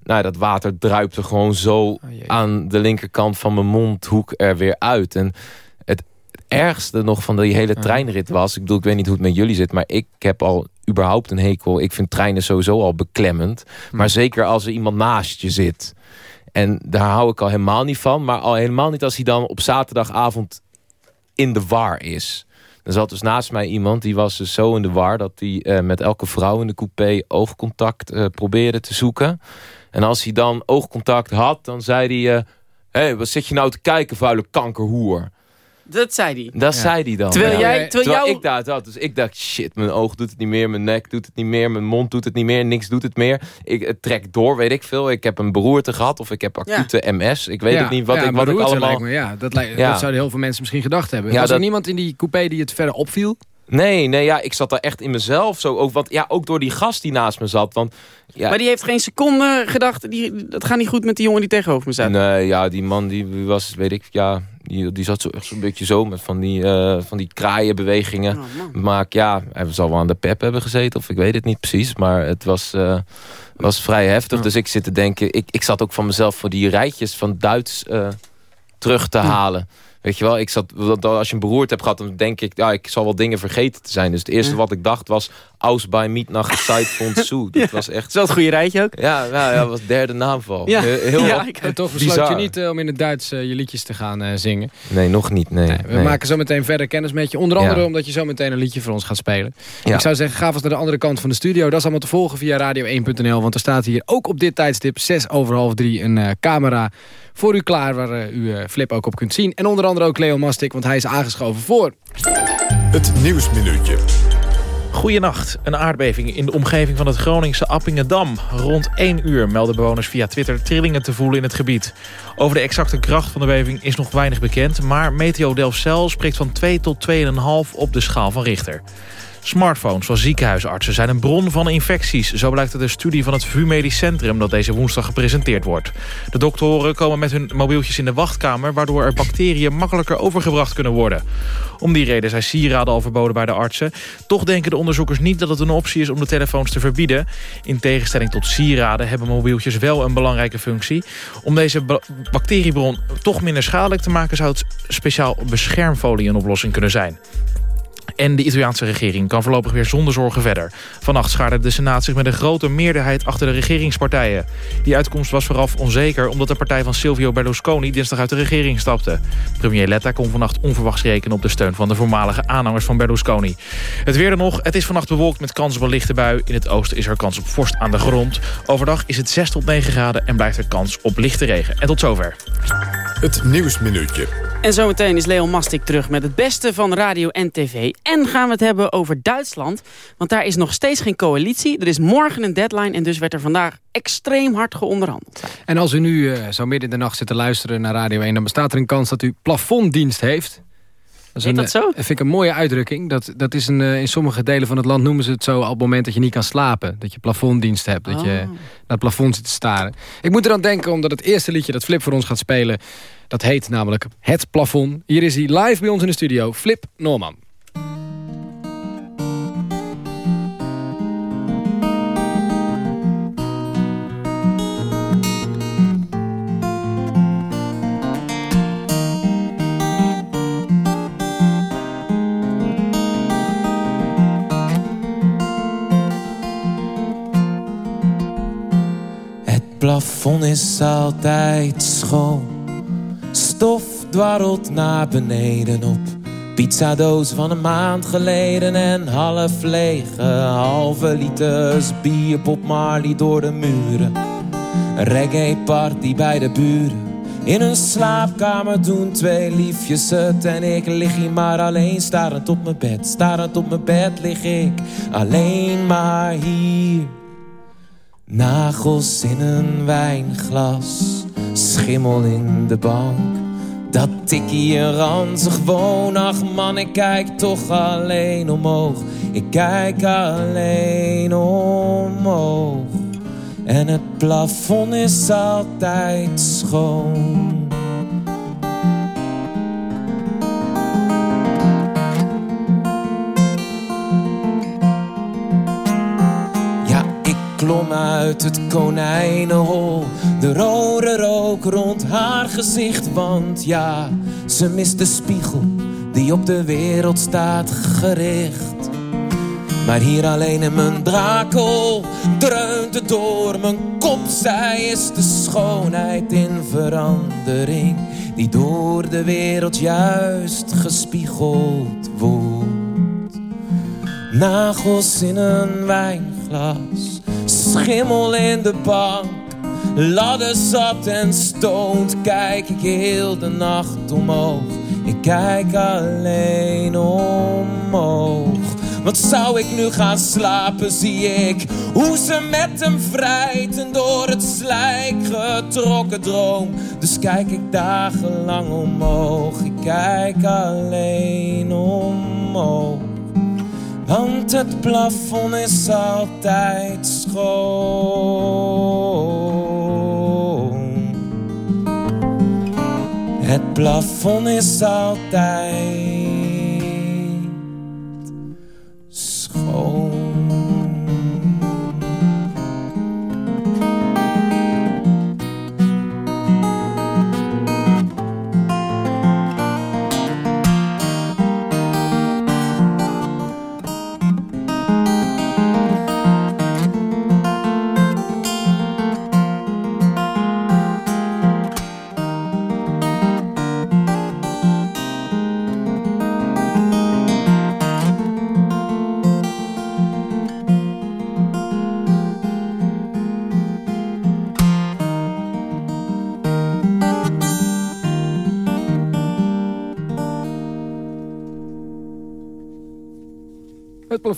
Nou, dat water druipte gewoon zo aan de linkerkant van mijn mondhoek er weer uit. En het ergste nog van die hele treinrit was... ik bedoel, ik weet niet hoe het met jullie zit... maar ik heb al überhaupt een hekel. Ik vind treinen sowieso al beklemmend. Maar zeker als er iemand naast je zit. En daar hou ik al helemaal niet van. Maar al helemaal niet als hij dan op zaterdagavond in de war is. Er zat dus naast mij iemand die was dus zo in de war... dat hij eh, met elke vrouw in de coupé oogcontact eh, probeerde te zoeken. En als hij dan oogcontact had, dan zei hij... Hé, hey, wat zit je nou te kijken, vuile kankerhoer? Dat zei hij. Dat zei hij dan. Terwijl Ja. jij- terwijl jou- ik daar had. Dus ik dacht, shit, mijn oog doet het niet meer, mijn nek doet het niet meer, mijn mond doet het niet meer, niks doet het meer. Ik het trek door, weet ik veel. Ik heb een beroerte gehad of ik heb acute MS. Ik weet Ja, het niet wat ja, ik, wat ik allemaal... lijkt me, ja, dat, lijkt- Ja. dat zouden heel veel mensen misschien gedacht hebben. Ja, Was er dat- niemand in die coupé die het verder opviel? Nee, nee, ja, ik zat daar echt in mezelf. Zo, ook, want, ja, ook door die gast die naast me zat. Want, ja, Maar die heeft geen seconde gedacht, die, dat gaat niet goed met die jongen die tegenover me staat. Nee, ja, die man die was, weet ik, ja, die, die zat zo, echt zo'n beetje zo met van die, eh, van die kraaienbewegingen. maar ja, hij zal wel aan de pep hebben gezeten, of ik weet het niet precies. Maar het was, eh, was vrij heftig. Dus ik zit te denken, ik, ik zat ook van mezelf voor die rijtjes van Duits eh, terug te halen. Weet je wel, ik zat, als je een beroerte hebt gehad, dan denk ik, ja, ik zal wel dingen vergeten te zijn. Dus het eerste wat ik dacht was, aus bij Mietnacht Zeit von Zu. Dat was echt... Is dat het goede rijtje ook? Ja, ja, dat was derde naamval. Ja. Heel, Ja, en toch besloot je niet eh, om in het Duits eh, je liedjes te gaan eh, zingen. Nee, nog niet. Nee, We nee. maken zo meteen verder kennis met je. Onder andere Ja. omdat je zo meteen een liedje voor ons gaat spelen. Ja. Ik zou zeggen, ga vast naar de andere kant van de studio. Dat is allemaal te volgen via radio1.nl. Want er staat hier ook op dit tijdstip, 6 over half 3, een camera voor u klaar... waar eh, u eh, Flip ook op kunt zien. En onder andere ook Leo Mastik, want hij is aangeschoven voor... Het Nieuwsminuutje. Goedenacht. Een aardbeving in de omgeving van het Groningse Appingedam. Rond 1 uur melden bewoners via Twitter trillingen te voelen in het gebied. Over de exacte kracht van de beving is nog weinig bekend... maar Meteo Delfzijl spreekt van 2 tot 2,5 op de schaal van Richter. Smartphones van ziekenhuisartsen zijn een bron van infecties. Zo blijkt uit een studie van het VU Medisch Centrum dat deze woensdag gepresenteerd wordt. De doktoren komen met hun mobieltjes in de wachtkamer... waardoor er bacteriën makkelijker overgebracht kunnen worden. Om die reden zijn sieraden al verboden bij de artsen. Toch denken de onderzoekers niet dat het een optie is om de telefoons te verbieden. In tegenstelling tot sieraden hebben mobieltjes wel een belangrijke functie. Om deze ba- bacteriebron toch minder schadelijk te maken... zou het speciaal beschermfolie een oplossing kunnen zijn. En de Italiaanse regering kan voorlopig weer zonder zorgen verder. Vannacht schaarde de Senaat zich met een grote meerderheid achter de regeringspartijen. Die uitkomst was vooraf onzeker omdat de partij van Silvio Berlusconi dinsdag uit de regering stapte. Premier Letta kon vannacht onverwachts rekenen op de steun van de voormalige aanhangers van Berlusconi. Het weer dan nog. Het is vannacht bewolkt met kans op een lichte bui. In het oosten is er kans op vorst aan de grond. Overdag is het 6 tot 9 graden en blijft er kans op lichte regen. En tot zover. Het Nieuwsminuutje. En zometeen is Leon Mastik terug met het beste van radio en tv. En gaan we het hebben over Duitsland. Want daar is nog steeds geen coalitie. Er is morgen een deadline en dus werd er vandaag extreem hard geonderhandeld. En als u nu eh, zo midden in de nacht zit te luisteren naar Radio 1... dan bestaat er een kans dat u plafonddienst heeft. Dat een, dat zo? eh, vind ik een mooie uitdrukking. Dat, dat is een, eh, in sommige delen van het land noemen ze het zo... op het moment dat je niet kan slapen. Dat je plafonddienst hebt. Dat je Oh. naar het plafond zit te staren. Ik moet er aan denken omdat het eerste liedje dat Flip voor ons gaat spelen... dat heet namelijk Het Plafond. Hier is hij live bij ons in de studio. Flip Norman. Plafond is altijd schoon. Stof dwarrelt naar beneden op. Pizzadoos van een maand geleden en half lege halve liters bier Bob Marley door de muren. Reggae party bij de buren. In een slaapkamer doen twee liefjes het en ik lig hier maar alleen starend op mijn bed. Starend op mijn bed lig ik alleen maar hier. Nagels in een wijnglas, schimmel in de bank. Dat tikkie ranzig woon, ach man, ik kijk toch alleen omhoog. Ik kijk alleen omhoog. En het plafond is altijd schoon. Kwam uit het konijnenhol. De rode rook rond haar gezicht, want ja, ze mist de spiegel die op de wereld staat gericht. Maar hier alleen in mijn drakel dreunt het door mijn kop. Zij is de schoonheid in verandering, die door de wereld juist gespiegeld wordt. Nagels in een wijnglas, schimmel in de bank. Ladder zat en stoont, kijk ik heel de nacht omhoog. Ik kijk alleen omhoog. Want zou ik nu gaan slapen, zie ik hoe ze met hem vrijt en door het slijk getrokken droom. Dus kijk ik dagenlang omhoog, ik kijk alleen omhoog. Want het plafond is altijd Het plafond is altijd schoon.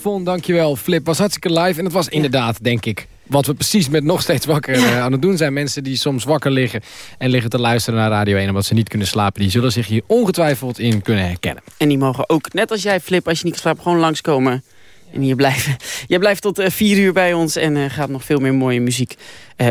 Plafond, dankjewel. Flip was hartstikke live. En het was inderdaad, denk ik, wat we precies met nog steeds wakker eh, aan het doen zijn. Mensen die soms wakker liggen en liggen te luisteren naar Radio 1... omdat ze niet kunnen slapen, die zullen zich hier ongetwijfeld in kunnen herkennen. En die mogen ook, net als jij Flip, als je niet slaapt, gewoon langskomen. En hier blijven. Jij blijft tot eh, vier uur bij ons en eh, gaat nog veel meer mooie muziek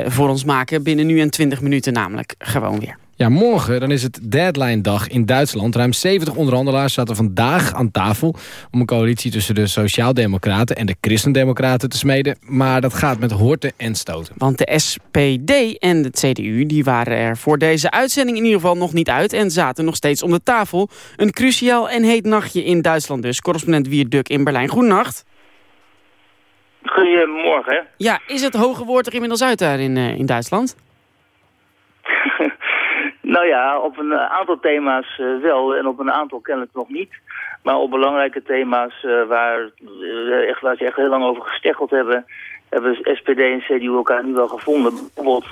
voor ons maken. Binnen nu en 20 minuten namelijk gewoon weer. Ja, morgen dan is het deadline-dag in Duitsland. Ruim 70 onderhandelaars zaten vandaag aan tafel... om een coalitie tussen de Sociaaldemocraten en de Christendemocraten te smeden. Maar dat gaat met horten en stoten. Want de SPD en de CDU die waren er voor deze uitzending in ieder geval nog niet uit... en zaten nog steeds om de tafel. Een cruciaal en heet nachtje in Duitsland dus. Correspondent Wierduk in Berlijn. Goedenacht. Goedemorgen. Ja, is het hoge woord er inmiddels uit daar in, eh, in Duitsland? Nou ja, op een eh, aantal thema's eh, wel en op een aantal kennelijk nog niet. Maar op belangrijke thema's eh, waar, echt, waar ze echt heel lang over gesteggeld hebben... hebben SPD en CDU elkaar nu wel gevonden. Bijvoorbeeld,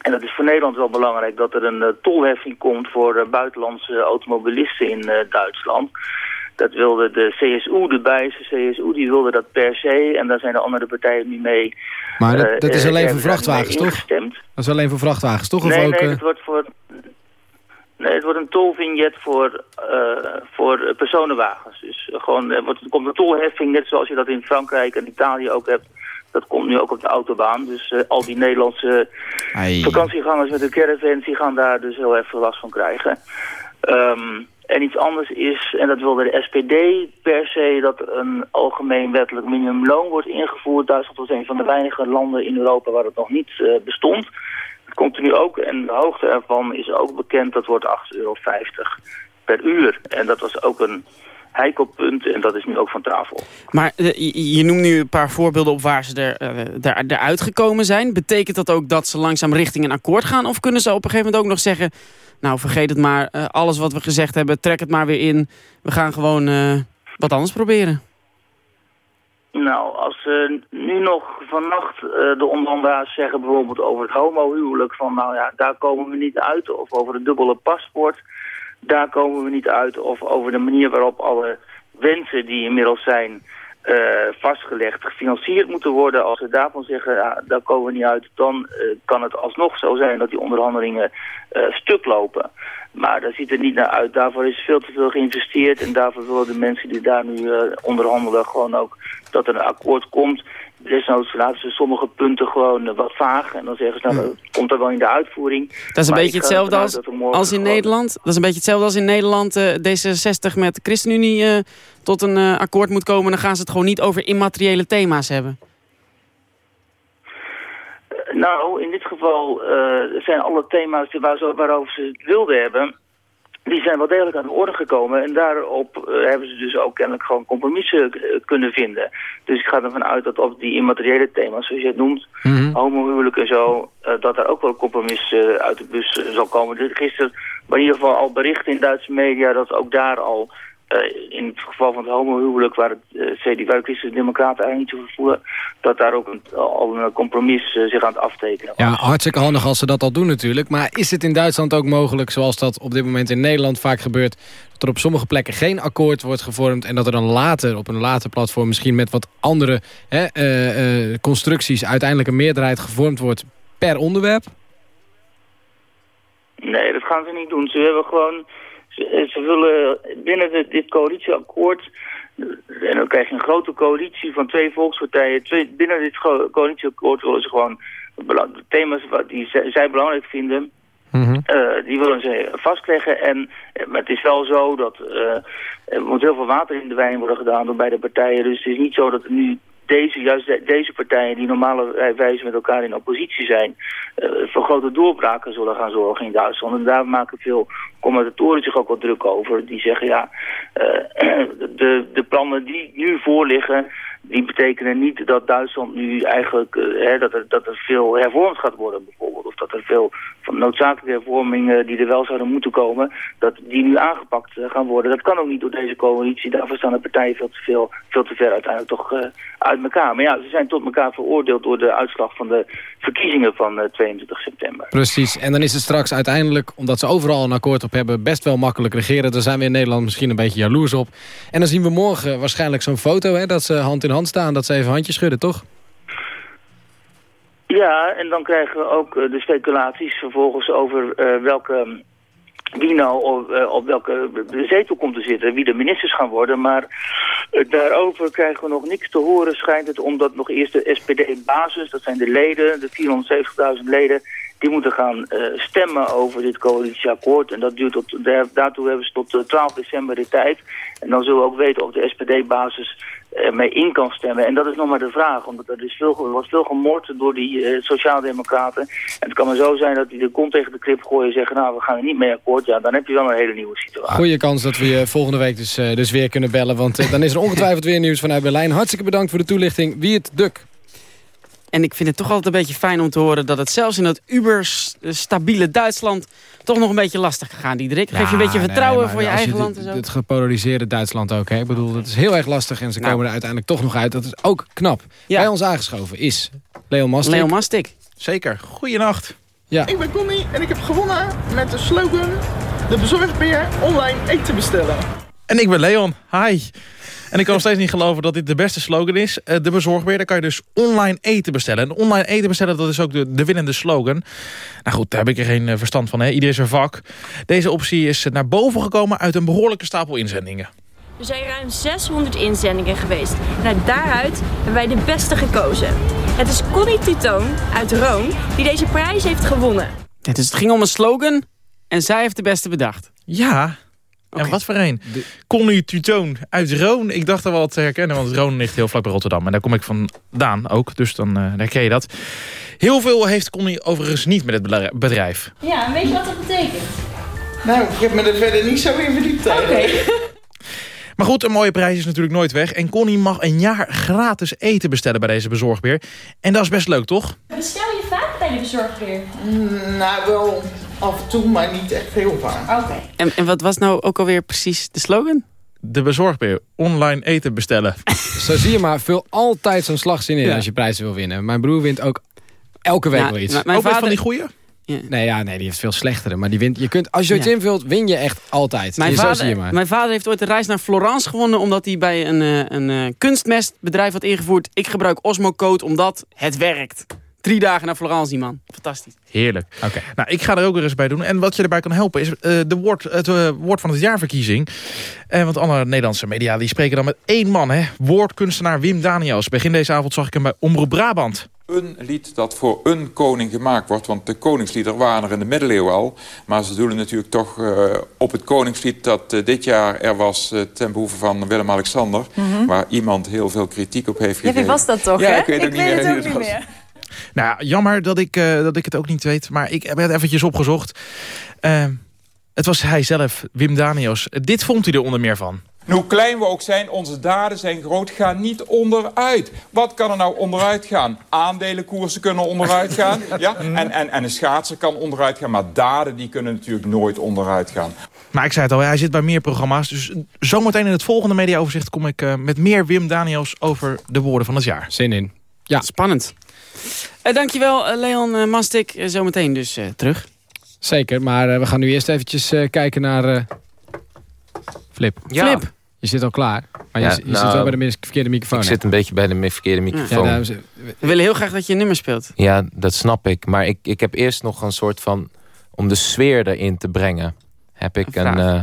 en dat is voor Nederland wel belangrijk... dat er een tolheffing komt voor buitenlandse automobilisten in Duitsland... Dat wilde de CSU, de Bijse CSU, die wilde dat per se. En daar zijn de andere partijen niet mee. Maar dat, eh, dat is eh, alleen voor vrachtwagens, toch? ingestemd. Dat is alleen voor vrachtwagens, toch? Of nee, ook, nee, eh, het wordt voor... Nee, het wordt een tolvignet voor, eh, voor personenwagens. Dus eh, gewoon, er, wordt, komt een tolheffing, net zoals je dat in Frankrijk en Italië ook hebt. Dat komt nu ook op de autobaan. Dus eh, al die Nederlandse Ai. vakantiegangers met hun caravans... die gaan daar dus heel even last van krijgen. Ehm, en iets anders is, en dat wilde de SPD per se... dat een algemeen wettelijk minimumloon wordt ingevoerd. Duitsland was een van de weinige landen in Europa waar het nog niet eh, bestond. Het komt er nu ook, en de hoogte ervan is ook bekend... dat wordt 8,50 euro per uur. En dat was ook een heikel punt en dat is nu ook van tafel. Maar eh, je, noemt nu een paar voorbeelden op waar ze er, eh, er, eruit gekomen zijn. Betekent dat ook dat ze langzaam richting een akkoord gaan? Of kunnen ze op een gegeven moment ook nog zeggen... nou, vergeet het maar, eh, alles wat we gezegd hebben, trek het maar weer in. We gaan gewoon eh, wat anders proberen. Nou, als ze nu nog vannacht eh, de onderhandelaars zeggen bijvoorbeeld over het homohuwelijk... van nou ja, daar komen we niet uit. Of over het dubbele paspoort, daar komen we niet uit. Of over de manier waarop alle wensen die inmiddels zijn eh, vastgelegd... gefinancierd moeten worden. Als ze daarvan zeggen, ja, daar komen we niet uit... dan eh, kan het alsnog zo zijn dat die onderhandelingen eh, stuk lopen. Maar daar ziet het niet naar uit. Daarvoor is veel te veel geïnvesteerd. En daarvoor willen de mensen die daar nu onderhandelen gewoon ook dat er een akkoord komt. Desnoods laten ze sommige punten gewoon eh, wat vaag. En dan zeggen ze, nou, dat komt er wel in de uitvoering. Dat is een Maar beetje hetzelfde als, in gewoon- Nederland. Dat is een beetje hetzelfde als in Nederland eh, D66 met de ChristenUnie eh, tot een akkoord moet komen. Dan gaan ze het gewoon niet over immateriële thema's hebben. Nou, in dit geval zijn alle thema's waar ze, waarover ze het wilden hebben... die zijn wel degelijk aan de orde gekomen. En daarop eh, hebben ze dus ook kennelijk gewoon compromissen eh, kunnen vinden. Dus ik ga ervan uit dat op die immateriële thema's, zoals je het noemt... homohuwelijk en zo, eh, dat daar ook wel compromis uit de bus zal komen. Dus gisteren was in ieder geval al berichten in Duitse media... dat ook daar al... eh, in het geval van het homohuwelijk, waar, het, eh, CD, waar de Christen-Democraten eigenlijk niet zo voor voelen, dat daar ook een, al een compromis eh, zich aan het aftekenen Ja, hartstikke handig als ze dat al doen natuurlijk. Maar is het in Duitsland ook mogelijk, zoals dat op dit moment in Nederland vaak gebeurt... dat er op sommige plekken geen akkoord wordt gevormd... en dat er dan later, op een later platform... misschien met wat andere hè, constructies... uiteindelijk een meerderheid gevormd wordt per onderwerp? Nee, dat gaan ze niet doen. Ze hebben gewoon... Ze, ze willen binnen de, dit coalitieakkoord... En dan krijg je een grote coalitie van twee volkspartijen. Twee, binnen dit co- coalitieakkoord willen ze gewoon de thema's die zij, belangrijk vinden... eh, die willen ze vastleggen. En, eh, maar het is wel zo dat eh, er moet heel veel water in de wijn worden gedaan door beide partijen. Dus het is niet zo dat er nu deze, juist de- deze partijen die normalerwijs met elkaar in oppositie zijn, eh, voor grote doorbraken zullen gaan zorgen in Duitsland. En daar maken veel commentatoren zich ook wel druk over. Die zeggen ja, eh, de, de plannen die nu voorliggen, die betekenen niet dat Duitsland nu eigenlijk, eh, hè, dat, er, dat er veel hervormd gaat worden bijvoorbeeld. Of dat er veel van noodzakelijke hervormingen die er wel zouden moeten komen, dat die nu aangepakt eh, gaan worden. Dat kan ook niet door deze coalitie. Daarvoor staan de partijen veel te, veel, veel te ver uiteindelijk toch eh, uit elkaar. Maar ja, ze zijn tot elkaar veroordeeld door de uitslag van de verkiezingen van eh, 22 september. Precies, en dan is het straks uiteindelijk, omdat ze overal een akkoord op hebben... best wel makkelijk regeren. Daar zijn we in Nederland misschien een beetje jaloers op. En dan zien we morgen waarschijnlijk zo'n foto... Hè, dat ze hand in hand staan, dat ze even handjes schudden, toch? Ja, en dan krijgen we ook eh, de speculaties vervolgens over eh, welke... Wie nou op, eh, op welke zetel komt te zitten, wie de ministers gaan worden. Maar daarover krijgen we nog niks te horen, schijnt het. Omdat nog eerst de SPD-basis, dat zijn de leden, de 470.000 leden... die moeten gaan stemmen over dit coalitieakkoord. En dat duurt tot, daar, daartoe hebben ze tot eh, 12 december de tijd. En dan zullen we ook weten of de SPD-basis mee in kan stemmen. En dat is nog maar de vraag, omdat er is veel, er wordt veel gemoord door die eh, sociaaldemocraten. En het kan maar zo zijn dat die de kont tegen de krip gooien en zeggen, nou, we gaan er niet mee akkoord. Ja, dan heb je wel een hele nieuwe situatie. Goeie kans dat we je volgende week dus, eh, dus weer kunnen bellen. Want eh, dan is er ongetwijfeld weer nieuws vanuit Berlijn. Hartstikke bedankt voor de toelichting. Wie het Duk. En ik vind het toch altijd een beetje fijn om te horen... dat het zelfs in dat uber-stabiele Duitsland... toch nog een beetje lastig gegaan, Diederik. Geef je een beetje vertrouwen voor je eigen land en zo. Het gepolariseerde Duitsland ook. Hè? Ik bedoel, dat is heel erg lastig en ze Nou. komen er uiteindelijk toch nog uit. Dat is ook knap. Bij ons aangeschoven is Leon Mastik. Leon Mastik. Zeker. Goeienacht. Ja. Ik ben Connie en ik heb gewonnen met de slogan... De bezorgbeer online eten bestellen. En ik ben Leon. Hi. En ik kan nog steeds niet geloven dat dit de beste slogan is. Eh, De bezorgbeer, daar kan je dus online eten bestellen. En online eten bestellen, dat is ook de, de winnende slogan. Nou goed, daar heb ik er geen eh, verstand van. Hè? Ieder is een vak. Deze optie is eh, naar boven gekomen uit een behoorlijke stapel inzendingen. Er zijn ruim 600 inzendingen geweest. En uit daaruit hebben wij de beste gekozen. Het is Connie Tutoon uit Roon die deze prijs heeft gewonnen. Ja, dus het ging om een slogan en zij heeft de beste bedacht. Ja, en wat voor een? Connie Tutoon uit Roon. Ik dacht er wel te herkennen, want Roon ligt heel vlak bij Rotterdam. En daar kom ik vandaan ook, dus dan eh, herken je dat. Heel veel heeft Connie overigens niet met het bedrijf. Ja, en weet je wat dat betekent? Nou, ik heb me er verder niet zo in verdiept. Oké. Maar goed, een mooie prijs is natuurlijk nooit weg. En Connie mag een jaar gratis eten bestellen bij deze bezorgbeer. En dat is best leuk, toch? Bestel je vaak bij de bezorgbeer? Nou, wel af en toe, maar niet echt heel vaak. Oké. En, en wat was nou ook alweer precies de slogan? De bezorgbeer. Online eten bestellen. Zo zie je maar, vul altijd zo'n slagzin in Ja. als je prijzen wil winnen. Mijn broer wint ook elke week Ja, wel iets. maar mijn Ook met van vader- die goeie? Nee, ja, nee, die heeft veel slechtere. Maar die wint, je kunt, als je iets Ja. invult, win je echt altijd. Mijn Zo zie je vader, maar. mijn vader heeft ooit een reis naar Florence gewonnen... omdat hij bij een, eh, een eh, kunstmestbedrijf had ingevoerd... ik gebruik Osmocode omdat het werkt. Drie dagen naar Florence, die man. Fantastisch. Heerlijk. Nou, ik ga er ook weer eens bij doen. En wat je erbij kan helpen is eh, de woord, het eh, woord van het jaarverkiezing. Eh, want alle Nederlandse media die spreken dan met één man. Hè? Woordkunstenaar Wim Daniels. Begin deze avond zag ik hem bij Omroep Brabant. Een lied dat voor een koning gemaakt wordt. Want de koningslieder waren er in de middeleeuwen al. Maar ze doelen natuurlijk toch eh, op het koningslied dat dit jaar er was... ten behoeve van Willem-Alexander. Mhm. Waar iemand heel veel kritiek op heeft Ja, gegeven. wie was dat toch, Ja, hè? ik weet ook niet meer het ook niet was. meer. Nou ja, jammer dat ik, eh, dat ik het ook niet weet. Maar ik heb het eventjes opgezocht. Eh, het was hij zelf, Wim Daniels. Dit vond hij er onder meer van. En hoe klein we ook zijn, onze daden zijn groot, gaan niet onderuit. Wat kan er nou onderuit gaan? Aandelenkoersen kunnen onderuit gaan. ja? en, en, en een schaatser kan onderuit gaan, maar daden die kunnen natuurlijk nooit onderuit gaan. Maar ik zei het al, hij zit bij meer programma's. Dus zometeen in het volgende mediaoverzicht kom ik eh, met meer Wim Daniels over de woorden van het jaar. Zin in. Ja. Spannend. Eh, dankjewel, eh, Leon eh, Mastik. Zometeen dus eh, terug. Zeker, maar we gaan nu eerst eventjes eh, kijken naar... eh, Flip. Ja. Flip. Je zit al klaar. Maar je, Ja, je nou, zit wel bij de verkeerde microfoon. Ik hè? zit een beetje bij de verkeerde microfoon. Ja, Ja, daarom- We willen heel graag dat je een nummer speelt. dat snap ik. Maar ik, ik heb eerst nog een soort van... Om de sfeer erin te brengen... heb ik Een een, eh,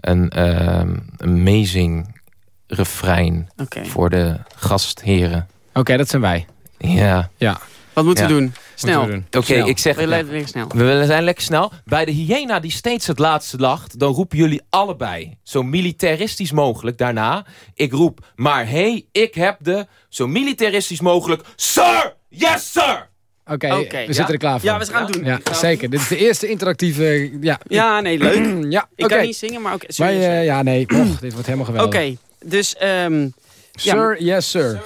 een ehm, amazing refrein... Voor de gastheren. Oké, dat zijn wij. Ja. Ja. Wat moeten we doen? Snel. Oké, ik zeg... We lekker snel. We willen zijn lekker snel. Bij de hyena die steeds het laatste lacht... dan roepen jullie allebei zo militaristisch mogelijk daarna. Ik roep, maar hey, ik heb de... zo militaristisch mogelijk... Sir! Yes, sir! Oké, Oké, we ja. zitten er klaar voor. Ja, we gaan het doen. Ja, zeker. Dit is de eerste interactieve... Ja, Ja, nee, leuk. ja Ik oké. kan niet zingen, maar oké. Maar, eh, ja, nee. Och, dit wordt helemaal Oké, geweldig. dus ja, Sir, yes, sir.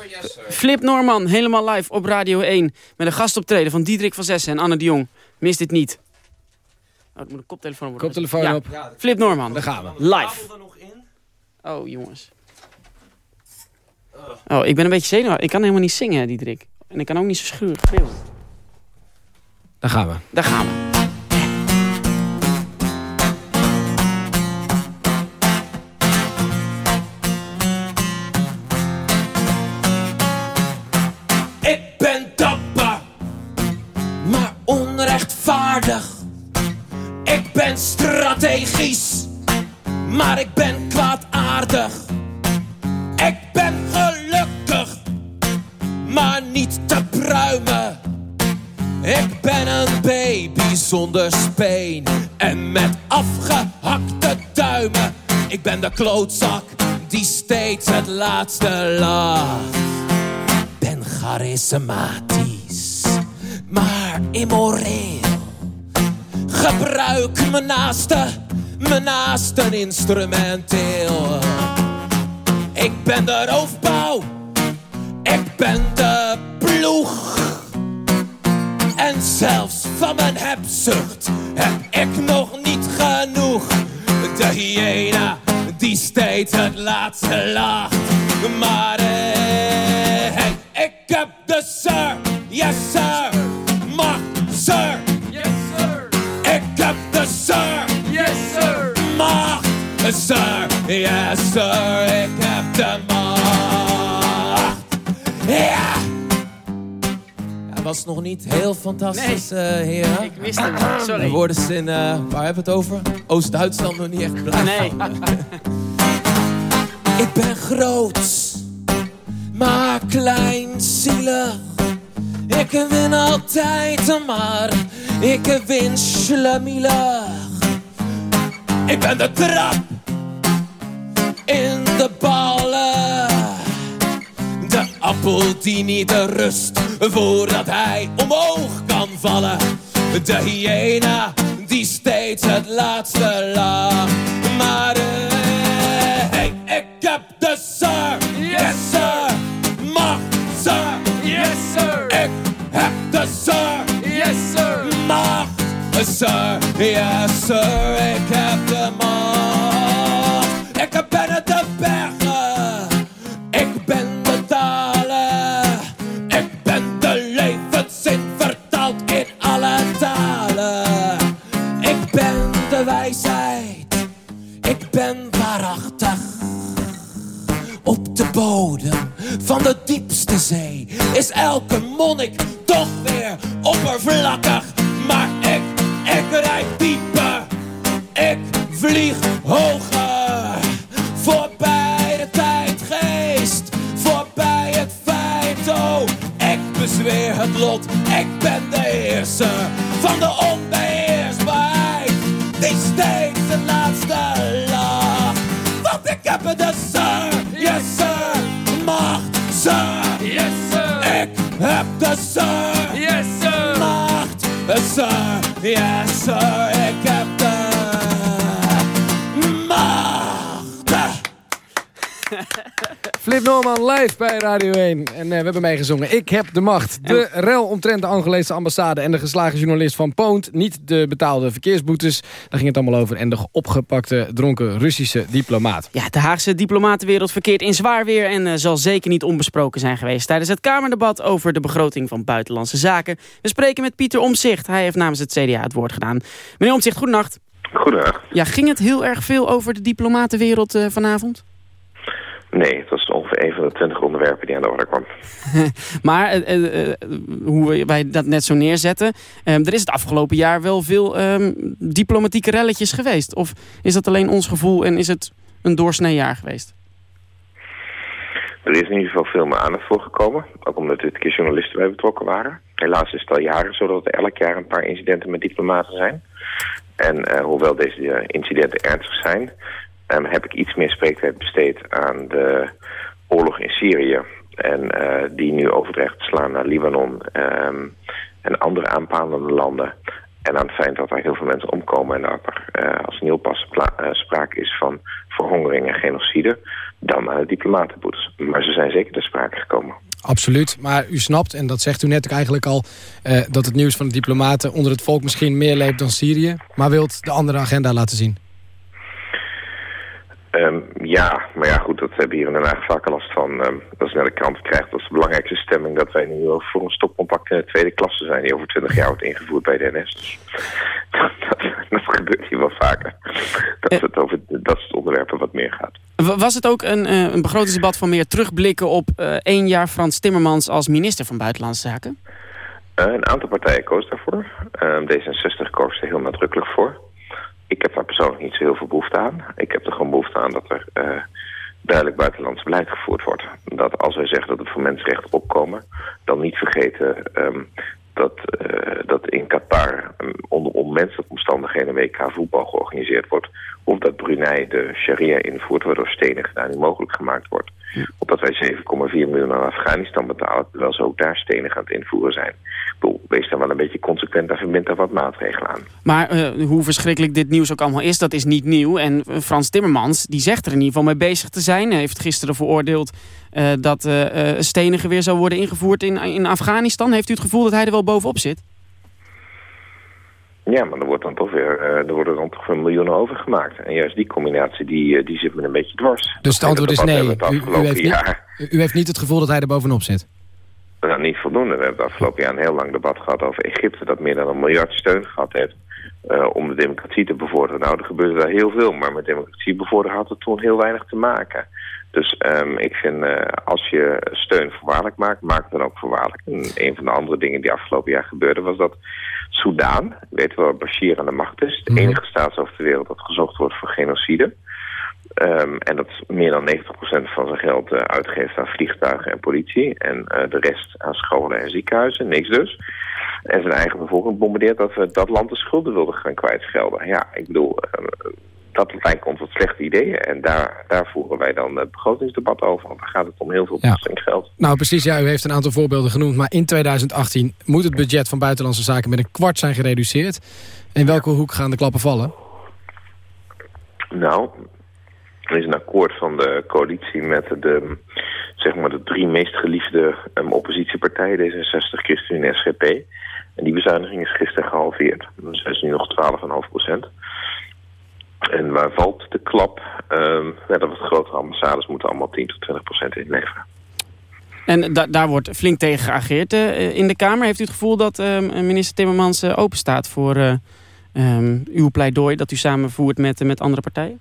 Flip Norman, helemaal live op Radio 1. Met een gastoptreden van Diederik van Zessen en Anne de Jong. Mis dit niet. Oh, het moet een koptelefoon worden. Koptelefoon Ja. op. Flip Norman. Daar gaan we. Live. Oh, jongens. Oh, ik ben een beetje zenuwachtig. Ik kan helemaal niet zingen, Diederik. En ik kan ook niet zo schuren. schreeuwen. Daar gaan we. Daar gaan we. Strategisch, maar ik ben kwaadaardig. Ik ben gelukkig, maar niet te pruimen. Ik ben een baby zonder speen en met afgehakte duimen. Ik ben de klootzak die steeds het laatste lacht ben charismatisch, maar immoreel. Gebruik mijn naaste, mijn naasten instrumenteel. Ik ben de roofbouw, ik ben de ploeg. En zelfs van mijn hebzucht heb ik nog niet genoeg. De hyena die steeds het laatste lacht. Maar eh, Yes sir, ik heb de macht. Ja! Hij was nog niet heel fantastisch, eh heren. Ik wist hem. Sorry. De woorden in, eh, waar hebben we het over? Oost-Duitsland nog niet echt blij Nee. Ik ben groot, maar kleinzielig. Ik win altijd, maar ik win schlemielig. Ik ben de trap de ballen. De appel die niet rust voordat hij omhoog kan vallen. De hyena die steeds het laatste lacht. Maar eh, hey, ik heb de sir, yes sir, macht sir, yes sir. Ik heb de sir, yes sir, macht sir, yes sir. Ik heb de macht. Op de bodem van de diepste zee is elke monnik toch weer oppervlakkig. Maar ik, ik rijd dieper. Ik vlieg hoger. Voorbij de tijdgeest. Voorbij het feit. Oh, ik bezweer het lot. Ik ben de heerser van de onbeheersbaarheid. Sir, yes sir, Flip Norman live bij Radio 1. En eh, we hebben meegezongen. Ik heb de macht. De rel omtrent de Angolese ambassade en de geslagen journalist van Poont. Niet de betaalde verkeersboetes. Daar ging het allemaal over. En de opgepakte dronken Russische diplomaat. Ja, de Haagse diplomatenwereld verkeert in zwaar weer... en eh, zal zeker niet onbesproken zijn geweest... tijdens het Kamerdebat over de begroting van Buitenlandse Zaken. We spreken met Pieter Omzicht. Hij heeft namens het CDA het woord gedaan. Meneer Omzicht, goedenacht. Goedendag. Ja, ging het heel erg veel over de diplomatenwereld eh, vanavond? Nee, het was ongeveer een van de twintig onderwerpen die aan de orde kwam. maar eh, eh, eh, hoe wij dat net zo neerzetten... eh, er is het afgelopen jaar wel veel ehm, diplomatieke relletjes geweest. Of is dat alleen ons gevoel en is het een doorsnee jaar geweest? Er is in ieder geval veel meer aandacht voor gekomen. Ook omdat er dit keer journalisten bij betrokken waren. Helaas is het al jaren zo dat er elk jaar een paar incidenten met diplomaten zijn. En hoewel deze incidenten ernstig zijn... ehm, heb ik iets meer spreektijd besteed aan de oorlog in Syrië. En eh, die nu overdreigt slaan naar Libanon ehm, en andere aanpalende landen. En aan het feit dat er heel veel mensen omkomen en dat er eh, als nieuw eh, sprake is van verhongering en genocide, dan aan de diplomatenboetes. Maar ze zijn zeker ter sprake gekomen. Absoluut, maar u snapt, en dat zegt u net ook eigenlijk al... dat het nieuws van de diplomaten onder het volk misschien meer leeft dan Syrië... maar wilt de andere agenda laten zien. Ehm, ja, maar ja goed, dat hebben hier in Den Haag vaker last van. ehm, als je naar de krant krijgt, dat is de belangrijkste stemming... dat wij nu wel voor een stopcompact in de tweede klasse zijn... die over twintig jaar wordt ingevoerd bij de NS. Dus dat, dat, dat gebeurt hier wel vaker. Dat het over dat soort onderwerpen wat meer gaat. Was het ook een, eh, een begrotingsdebat van meer terugblikken op eh, één jaar Frans Timmermans als minister van Buitenlandse Zaken? Eh, een aantal partijen koos daarvoor. Ehm, D66 koos er heel nadrukkelijk voor. Ik heb daar persoonlijk niet zo heel veel behoefte aan. Ik heb er gewoon behoefte aan dat er eh, duidelijk buitenlands beleid gevoerd wordt. Dat als wij zeggen dat we voor mensenrechten opkomen, dan niet vergeten ehm, dat, eh, dat in Qatar um, onder onmenselijke omstandigheden WK voetbal georganiseerd wordt. Of dat Brunei de sharia invoert, waardoor stenigen daar niet mogelijk gemaakt wordt. Of dat wij 7,4 miljoen aan Afghanistan betalen, terwijl ze ook daar stenigen aan het invoeren zijn. Ik bedoel, wees dan wel een beetje consequent en verbind daar wat maatregelen aan. Maar eh, hoe verschrikkelijk dit nieuws ook allemaal is, dat is niet nieuw. En eh, Frans Timmermans, die zegt er in ieder geval mee bezig te zijn. Heeft gisteren veroordeeld eh, dat eh, stenigen weer zou worden ingevoerd in, in Afghanistan. Heeft u het gevoel dat hij er wel bovenop zit? Ja, maar er, wordt dan toch weer, eh, er worden dan toch weer miljoenen overgemaakt. En juist die combinatie, die, eh, die zit me een beetje dwars. Dus het antwoord is nee. U, heeft niet, u heeft niet het gevoel dat hij er bovenop zit. Nou, niet voldoende. We hebben het afgelopen jaar een heel lang debat gehad over Egypte... dat meer dan een miljard steun gehad heeft eh, om de democratie te bevorderen. Nou, er gebeurde daar heel veel, maar met democratie bevorderen had het toen heel weinig te maken. Dus ehm, ik vind, eh, als je steun voorwaardelijk maakt, maak het dan ook voorwaardelijk. En een van de andere dingen die afgelopen jaar gebeurde was dat Soudaan, weet wel, Bashir aan de macht is... de enige staatshoofd ter wereld dat gezocht wordt voor genocide... Ehm, en dat meer dan 90% van zijn geld eh, uitgeeft aan vliegtuigen en politie. En eh, de rest aan scholen en ziekenhuizen, niks dus. En zijn eigen bevolking bombardeert dat we dat land de schulden wilden gaan kwijtschelden. Ja, ik bedoel, eh, dat lijkt ons wat slechte ideeën. En daar, daar voeren wij dan het begrotingsdebat over. Want daar gaat het om heel veel belastinggeld. Nou precies, ja, u heeft een aantal voorbeelden genoemd. Maar in 2018 moet het budget van Buitenlandse Zaken met een kwart zijn gereduceerd. In welke hoek gaan de klappen vallen? Nou, er is een akkoord van de coalitie met de, zeg maar de drie meest geliefde um, oppositiepartijen, D66, ChristenUnie en SGP. En die bezuiniging is gisteren gehalveerd. Dus dat is nu nog 12,5 procent. En waar valt de klap? Um, ja, dat wat grotere ambassades moeten allemaal 10 tot 20 procent inleveren. En da daar wordt flink tegen geageerd uh, in de Kamer. Heeft u het gevoel dat uh, minister Timmermans uh, open staat voor uh, um, uw pleidooi... dat u samenvoert met, met andere partijen?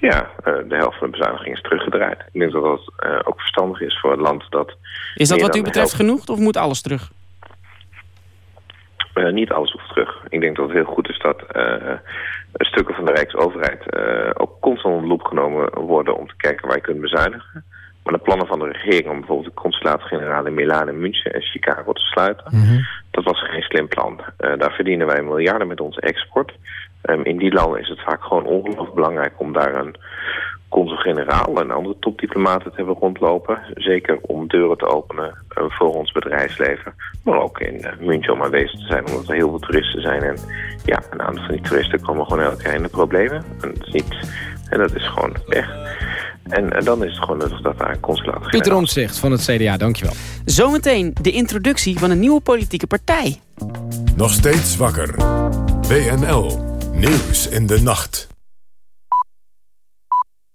Ja, de helft van de bezuiniging is teruggedraaid. Ik denk dat dat ook verstandig is voor het land dat... Is dat wat u betreft genoeg of moet alles terug? Niet alles hoeft terug. Ik denk dat het heel goed is dat stukken van de Rijksoverheid ook constant onder de loep genomen worden om te kijken waar je kunt bezuinigen. Maar de plannen van de regering om bijvoorbeeld de consulaat-generaal in Milaan en München en Chicago te sluiten, mm -hmm. dat was geen slim plan. daar verdienen wij miljarden met onze export. Um, in die landen is het vaak gewoon ongelooflijk belangrijk om daar een consul-generaal en andere topdiplomaten te hebben rondlopen. Zeker om deuren te openen eh, voor ons bedrijfsleven. Maar ook in uh, München om aanwezig te zijn, omdat er heel veel toeristen zijn. En ja, een aantal van die toeristen komen gewoon elke keer in de problemen. En dat is, niet, en dat is gewoon weg. En, en dan is het gewoon nuttig dat daar een consulaat Pieter Omtzigt van het CDA, dankjewel. Zometeen de introductie van een nieuwe politieke partij. Nog steeds wakker. WNL. Nieuws in de nacht.